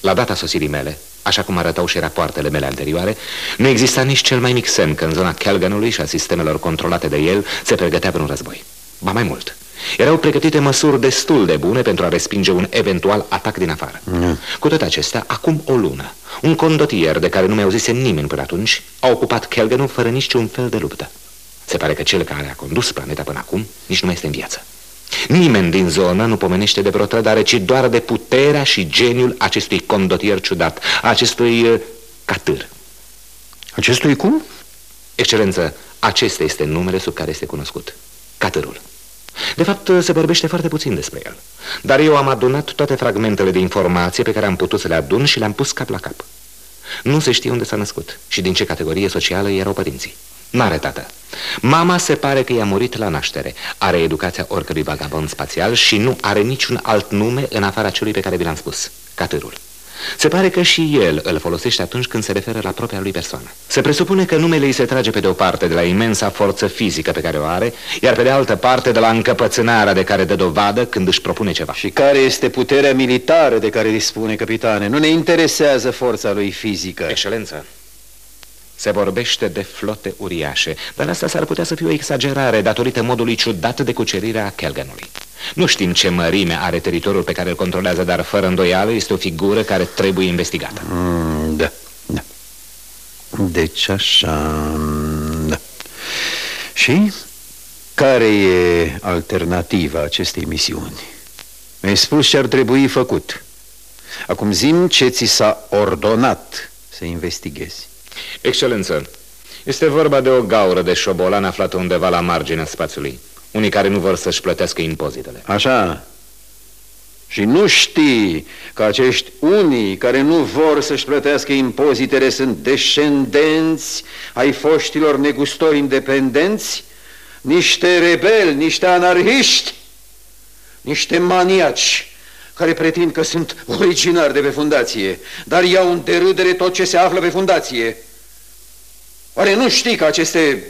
La data sosirii mele, așa cum arătau și rapoartele mele anterioare, nu exista nici cel mai mic semn că în zona Kelganului și a sistemelor controlate de el se pregătea un război. Ba mai mult, erau pregătite măsuri destul de bune pentru a respinge un eventual atac din afară. Mm. Cu toate acestea, acum o lună, un condotier de care nu mi auzise nimeni până atunci a ocupat Kelganul fără niciun fel de luptă. Se pare că cel care a condus planeta până acum nici nu mai este în viață. Nimeni din zonă nu pomenește de vreo trădare, ci doar de puterea și geniul acestui condotier ciudat, acestui uh, catâr. Acestui cum? Excelență, acesta este numele sub care este cunoscut. Catârul. De fapt, se vorbește foarte puțin despre el. Dar eu am adunat toate fragmentele de informație pe care am putut să le adun și le-am pus cap la cap. Nu se știe unde s-a născut și din ce categorie socială erau părinții. N-are tată. Mama se pare că i-a murit la naștere. Are educația oricărui vagabond spațial și nu are niciun alt nume în afara celui pe care vi l-am spus, catârul. Se pare că și el îl folosește atunci când se referă la propria lui persoană. Se presupune că numele îi se trage pe de o parte de la imensa forță fizică pe care o are, iar pe de altă parte de la încăpățânarea de care dă dovadă când își propune ceva. Și care este puterea militară de care dispune, capitane? Nu ne interesează forța lui fizică. Excelență, se vorbește de flote uriașe, dar asta s-ar putea să fie o exagerare datorită modului ciudat de cucerire a Kelganului. Nu știm ce mărime are teritoriul pe care îl controlează, dar fără îndoială este o figură care trebuie investigată. Mm, da, da. Deci așa... Da. Și care e alternativa acestei misiuni? Mi-ai spus ce ar trebui făcut. Acum zim ce ți s-a ordonat să investighezi. Excelență, este vorba de o gaură de șobolan aflată undeva la marginea spațiului. Unii care nu vor să-și plătească impozitele. Așa. Și nu știi că acești unii care nu vor să-și plătească impozitele sunt descendenți ai foștilor negustori independenți, niște rebeli, niște anarhiști, niște maniaci care pretind că sunt originari de pe fundație, dar iau în derâdere tot ce se află pe fundație. Oare nu știi că aceste,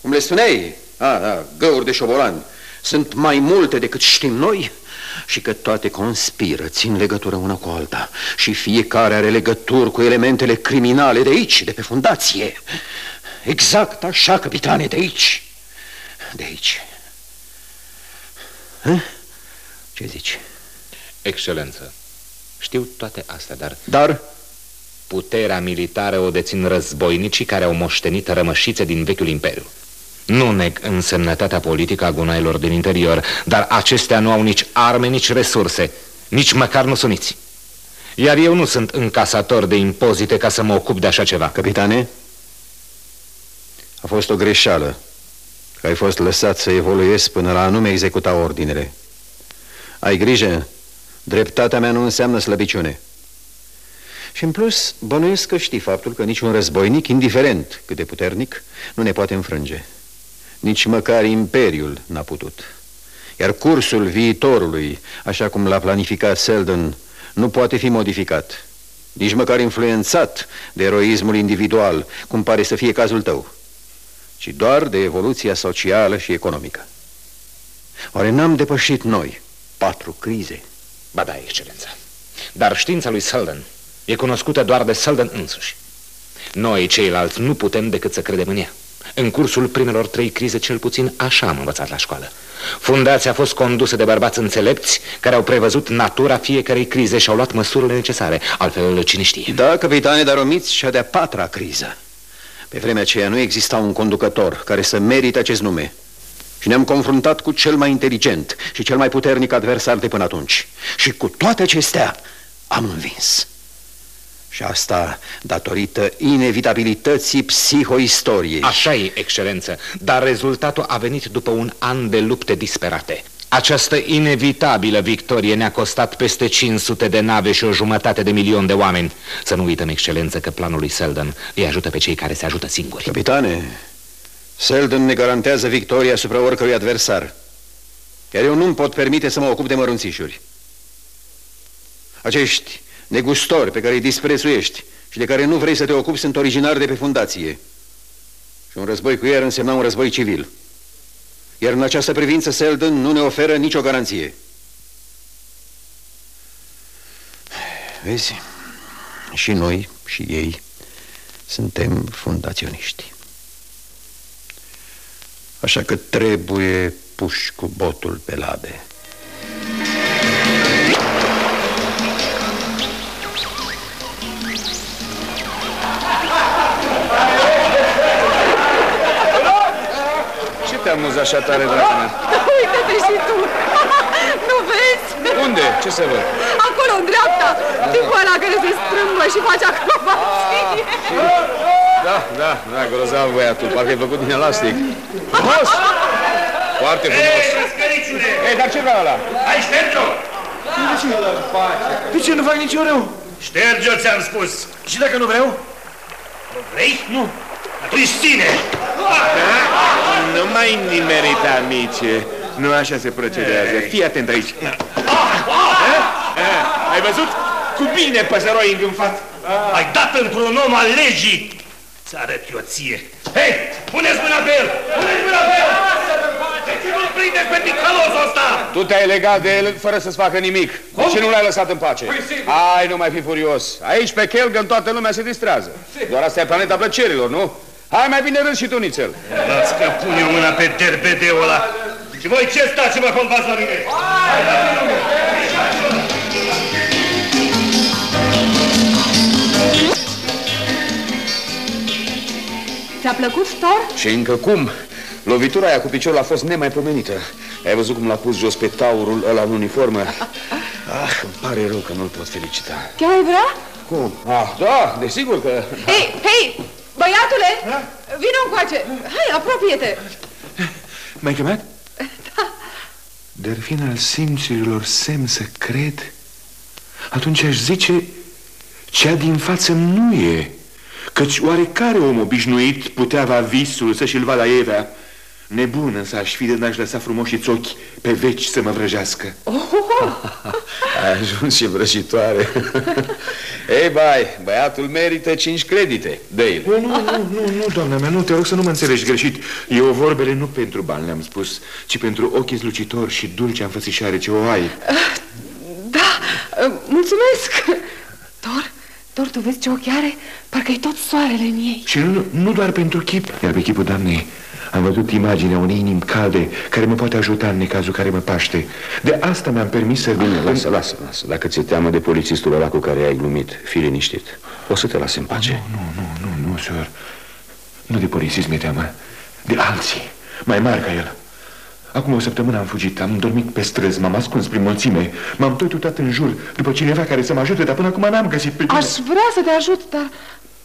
cum le spuneai, a, a, găuri de șobolan, sunt mai multe decât știm noi? Și că toate conspiră, țin legătură una cu alta și fiecare are legături cu elementele criminale de aici, de pe fundație. Exact așa, capitane, de aici. De aici. Ha? Ce zici? Excelență, știu toate astea, dar... Dar? Puterea militară o dețin războinicii care au moștenit rămășițe din vechiul imperiu. Nu neg însemnătatea politică a gunoailor din interior, dar acestea nu au nici arme, nici resurse, nici măcar nu suniți. Iar eu nu sunt încasator de impozite ca să mă ocup de așa ceva. Capitane, a fost o greșeală că ai fost lăsat să evoluezi până la anume executa ordinele. Ai grijă Dreptatea mea nu înseamnă slăbiciune. Și în plus, bănuiesc că știi faptul că niciun războinic, indiferent cât de puternic, nu ne poate înfrânge. Nici măcar imperiul n-a putut. Iar cursul viitorului, așa cum l-a planificat Seldon, nu poate fi modificat, nici măcar influențat de eroismul individual, cum pare să fie cazul tău, ci doar de evoluția socială și economică. Oare n-am depășit noi patru crize? Ba da, excelență. Dar știința lui Selden e cunoscută doar de Selden însuși. Noi, ceilalți, nu putem decât să credem în ea. În cursul primelor trei crize, cel puțin așa am învățat la școală. Fundația a fost condusă de bărbați înțelepți care au prevăzut natura fiecarei crize și au luat măsurile necesare. Altfel, cine știe? Da, capitane, dar omiți și-a de-a patra criză. Pe vremea aceea nu exista un conducător care să merite acest nume. Și ne-am confruntat cu cel mai inteligent și cel mai puternic adversar de până atunci. Și cu toate acestea am învins. Și asta datorită inevitabilității psihoistoriei. Așa e, excelență, dar rezultatul a venit după un an de lupte disperate. Această inevitabilă victorie ne-a costat peste 500 de nave și o jumătate de milion de oameni. Să nu uităm, excelență, că planul lui Selden îi ajută pe cei care se ajută singuri. Capitane, Selden ne garantează victoria asupra oricărui adversar. Iar eu nu-mi pot permite să mă ocup de mărunțișuri. Acești negustori pe care îi disprețuiești și de care nu vrei să te ocupi sunt originari de pe fundație. Și un război cu ei ar însemna un război civil. Iar în această privință Selden nu ne oferă nicio garanție. Vezi, și noi și ei suntem fundaționiști. Așa că trebuie puși cu botul pe labe. Ce te amuză așa tare, dragă mea? Uite-te și tu! nu vezi? Unde? Ce să văd? Acolo, în dreapta! Tipul ăla care se strâmbă și face acrobații! Da, da, da, grozav băiatul, parcă e făcut din elastic. Frumos! Foarte frumos. Ei, dar ce vrea ăla? Hai, șterge-o! De ce nu fac nicio rău? Șterge-o, ți-am spus. Și dacă nu vreau? Nu vrei? Nu. Atunci ține! Nu mai nimerit, amice. Nu așa se procedează. Fii atent aici. Ai văzut? Cu bine păsăroi îngânfat. Ai dat într-un om al legii. Ți arăt eu ție. Hei, puneți mâna pe el! Puneți mâna pe el! De ce nu-l prindeți pe ticălosul ăsta? Tu te-ai legat de el fără să-ți facă nimic. De ce nu l-ai lăsat în pace? Ai, nu mai fi furios. Aici pe Kelgan toată lumea se distrează. Doar asta e planeta plăcerilor, nu? Hai mai bine râs și tu, nițel. Dați că pun eu mâna pe derbedeul ăla. Și voi ce stați și mă combați la mine? Ți-a plăcut, Thor? Și încă cum? Lovitura aia cu piciorul a fost nemaipomenită. Ai văzut cum l-a pus jos pe taurul ăla în uniformă? Ah, îmi pare rău că nu-l pot felicita. Chiar ai vrea? Cum? Ah, da, desigur că... Hei, hei, băiatule, vină încoace. Hai, apropie-te. M-ai chemat? Da. Delfin al simțurilor semn să cred? Atunci aș zice, cea din față nu e. Căci oarecare om obișnuit putea avea visul să și-l vadă Evea. Nebun însă aș fi de n-aș lăsa frumoșiți ochi pe veci să mă vrăjească. Oh, oh, oh. Ai ajuns și vrăjitoare. Ei, bai, băiatul merită cinci credite. dă Nu, nu, nu, nu, nu, doamna mea, nu, te rog să nu mă înțelegi greșit. Eu vorbele nu pentru bani le-am spus, ci pentru ochii slucitori și dulcea înfățișare ce o ai. Da, mulțumesc. Thor, Thor, tu vezi ce ochi are? Parcă-i tot soarele în ei. Și nu, nu doar pentru chip, iar pe chipul doamnei. Am văzut imaginea unei inimi calde care mă poate ajuta în necazul care mă paște. De asta mi-am permis să vin. Lasă, lasă, lasă. Dacă ți-e teamă de polițistul ăla cu care ai glumit, fii liniștit. O să te las în pace. Nu, nu, nu, nu, nu, sor. Nu de polițist mi-e teamă. De alții, mai mari ca el. Acum o săptămână am fugit, am dormit pe străzi, m-am ascuns prin mulțime, m-am tot uitat în jur după cineva care să mă ajute, dar până acum n-am găsit pe Aș vrea să te ajut, dar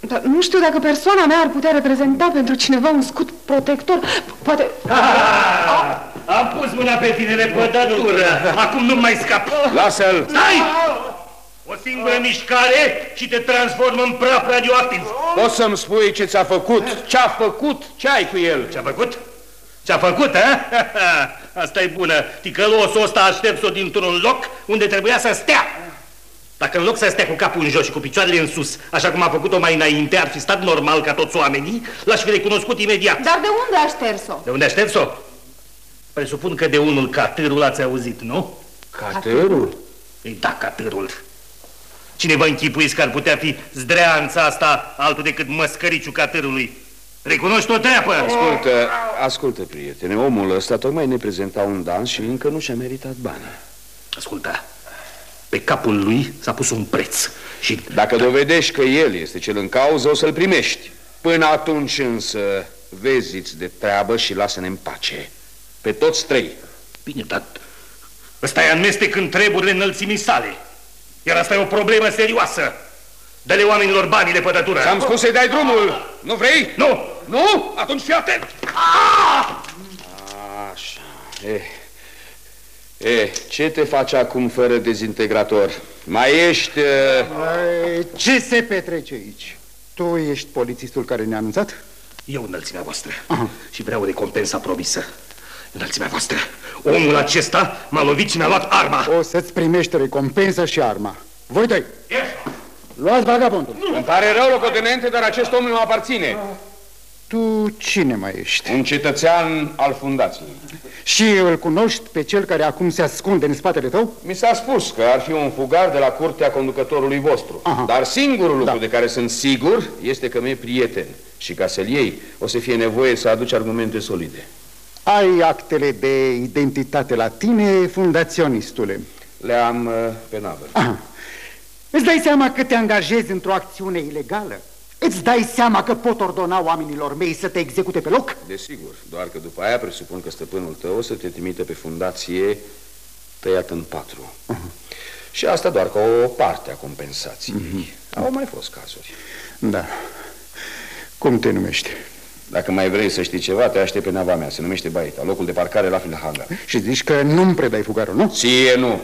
dar nu știu dacă persoana mea ar putea reprezenta pentru cineva un scut protector. Poate... Ah, am pus mâna pe tine de pădătură. Acum nu mai scap. Lasă-l! Stai! O singură mișcare și te transformă în praf radioactiv. Poți să-mi spui ce ți-a făcut? Ce-a făcut? Ce ai cu el? Ce-a făcut? Ce-a făcut, ha? Asta e bună. Ticălosul ăsta aștept-o dintr-un loc unde trebuia să stea. Dacă în loc să stea cu capul în jos și cu picioarele în sus, așa cum a făcut-o mai înainte, ar fi stat normal ca toți oamenii, l-aș fi recunoscut imediat. Dar de unde a șters-o? De unde a șters-o? Presupun că de unul catârul ați auzit, nu? Catârul? Ei, da, catârul. Cine vă închipuiți că ar putea fi zdreanța asta altul decât măscăriciul catârului? Recunoști o treapă? Ascultă, ascultă, prietene, omul ăsta tocmai ne prezenta un dans și încă nu și-a meritat banii. Ascultă, pe capul lui s-a pus un preț și... Dacă dovedești că el este cel în cauză, o să-l primești. Până atunci însă, vezi de treabă și lasă-ne în pace. Pe toți trei. Bine, dar ăsta e amestec în treburile înălțimii sale. Iar asta e o problemă serioasă. Dă-le oamenilor banii de pădătură. Ți-am spus să-i dai drumul. Nu vrei? Nu. Nu? Atunci fii atent. Așa. E, e, ce te faci acum fără dezintegrator? Mai ești... Uh... Ce se petrece aici? Tu ești polițistul care ne-a anunțat? Eu înălțimea voastră Aha. și vreau recompensa promisă. Înălțimea voastră, omul acesta m-a lovit și mi-a luat arma. O să-ți primești recompensa și arma. Voi doi. Luați vagabondul. Îmi pare rău, locotenente, dar acest om nu aparține. Tu cine mai ești? Un cetățean al fundației. Și îl cunoști pe cel care acum se ascunde în spatele tău? Mi s-a spus că ar fi un fugar de la curtea conducătorului vostru. Aha. Dar singurul lucru da. de care sunt sigur este că mi-e prieten. Și ca să-l iei, o să fie nevoie să aduci argumente solide. Ai actele de identitate la tine, fundaționistule? Le-am uh, pe navă. Aha. Îți dai seama că te angajezi într-o acțiune ilegală? Îți dai seama că pot ordona oamenilor mei să te execute pe loc? Desigur, doar că după aia presupun că stăpânul tău o să te trimite pe fundație tăiat în patru. Uh -huh. Și asta doar ca o parte a compensației. Uh -huh. Au mai fost cazuri. Da. Cum te numești? Dacă mai vrei să știi ceva, te aștept pe nava mea. Se numește Baita, locul de parcare la Filhanga. Și zici că nu-mi predai fugarul, nu? Ție nu.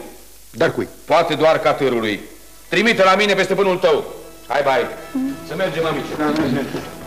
Dar cui? Poate doar catârului. Trimite la mine pe stăpânul tău. Hai, bai. Să mergem, amici. Da, mergem.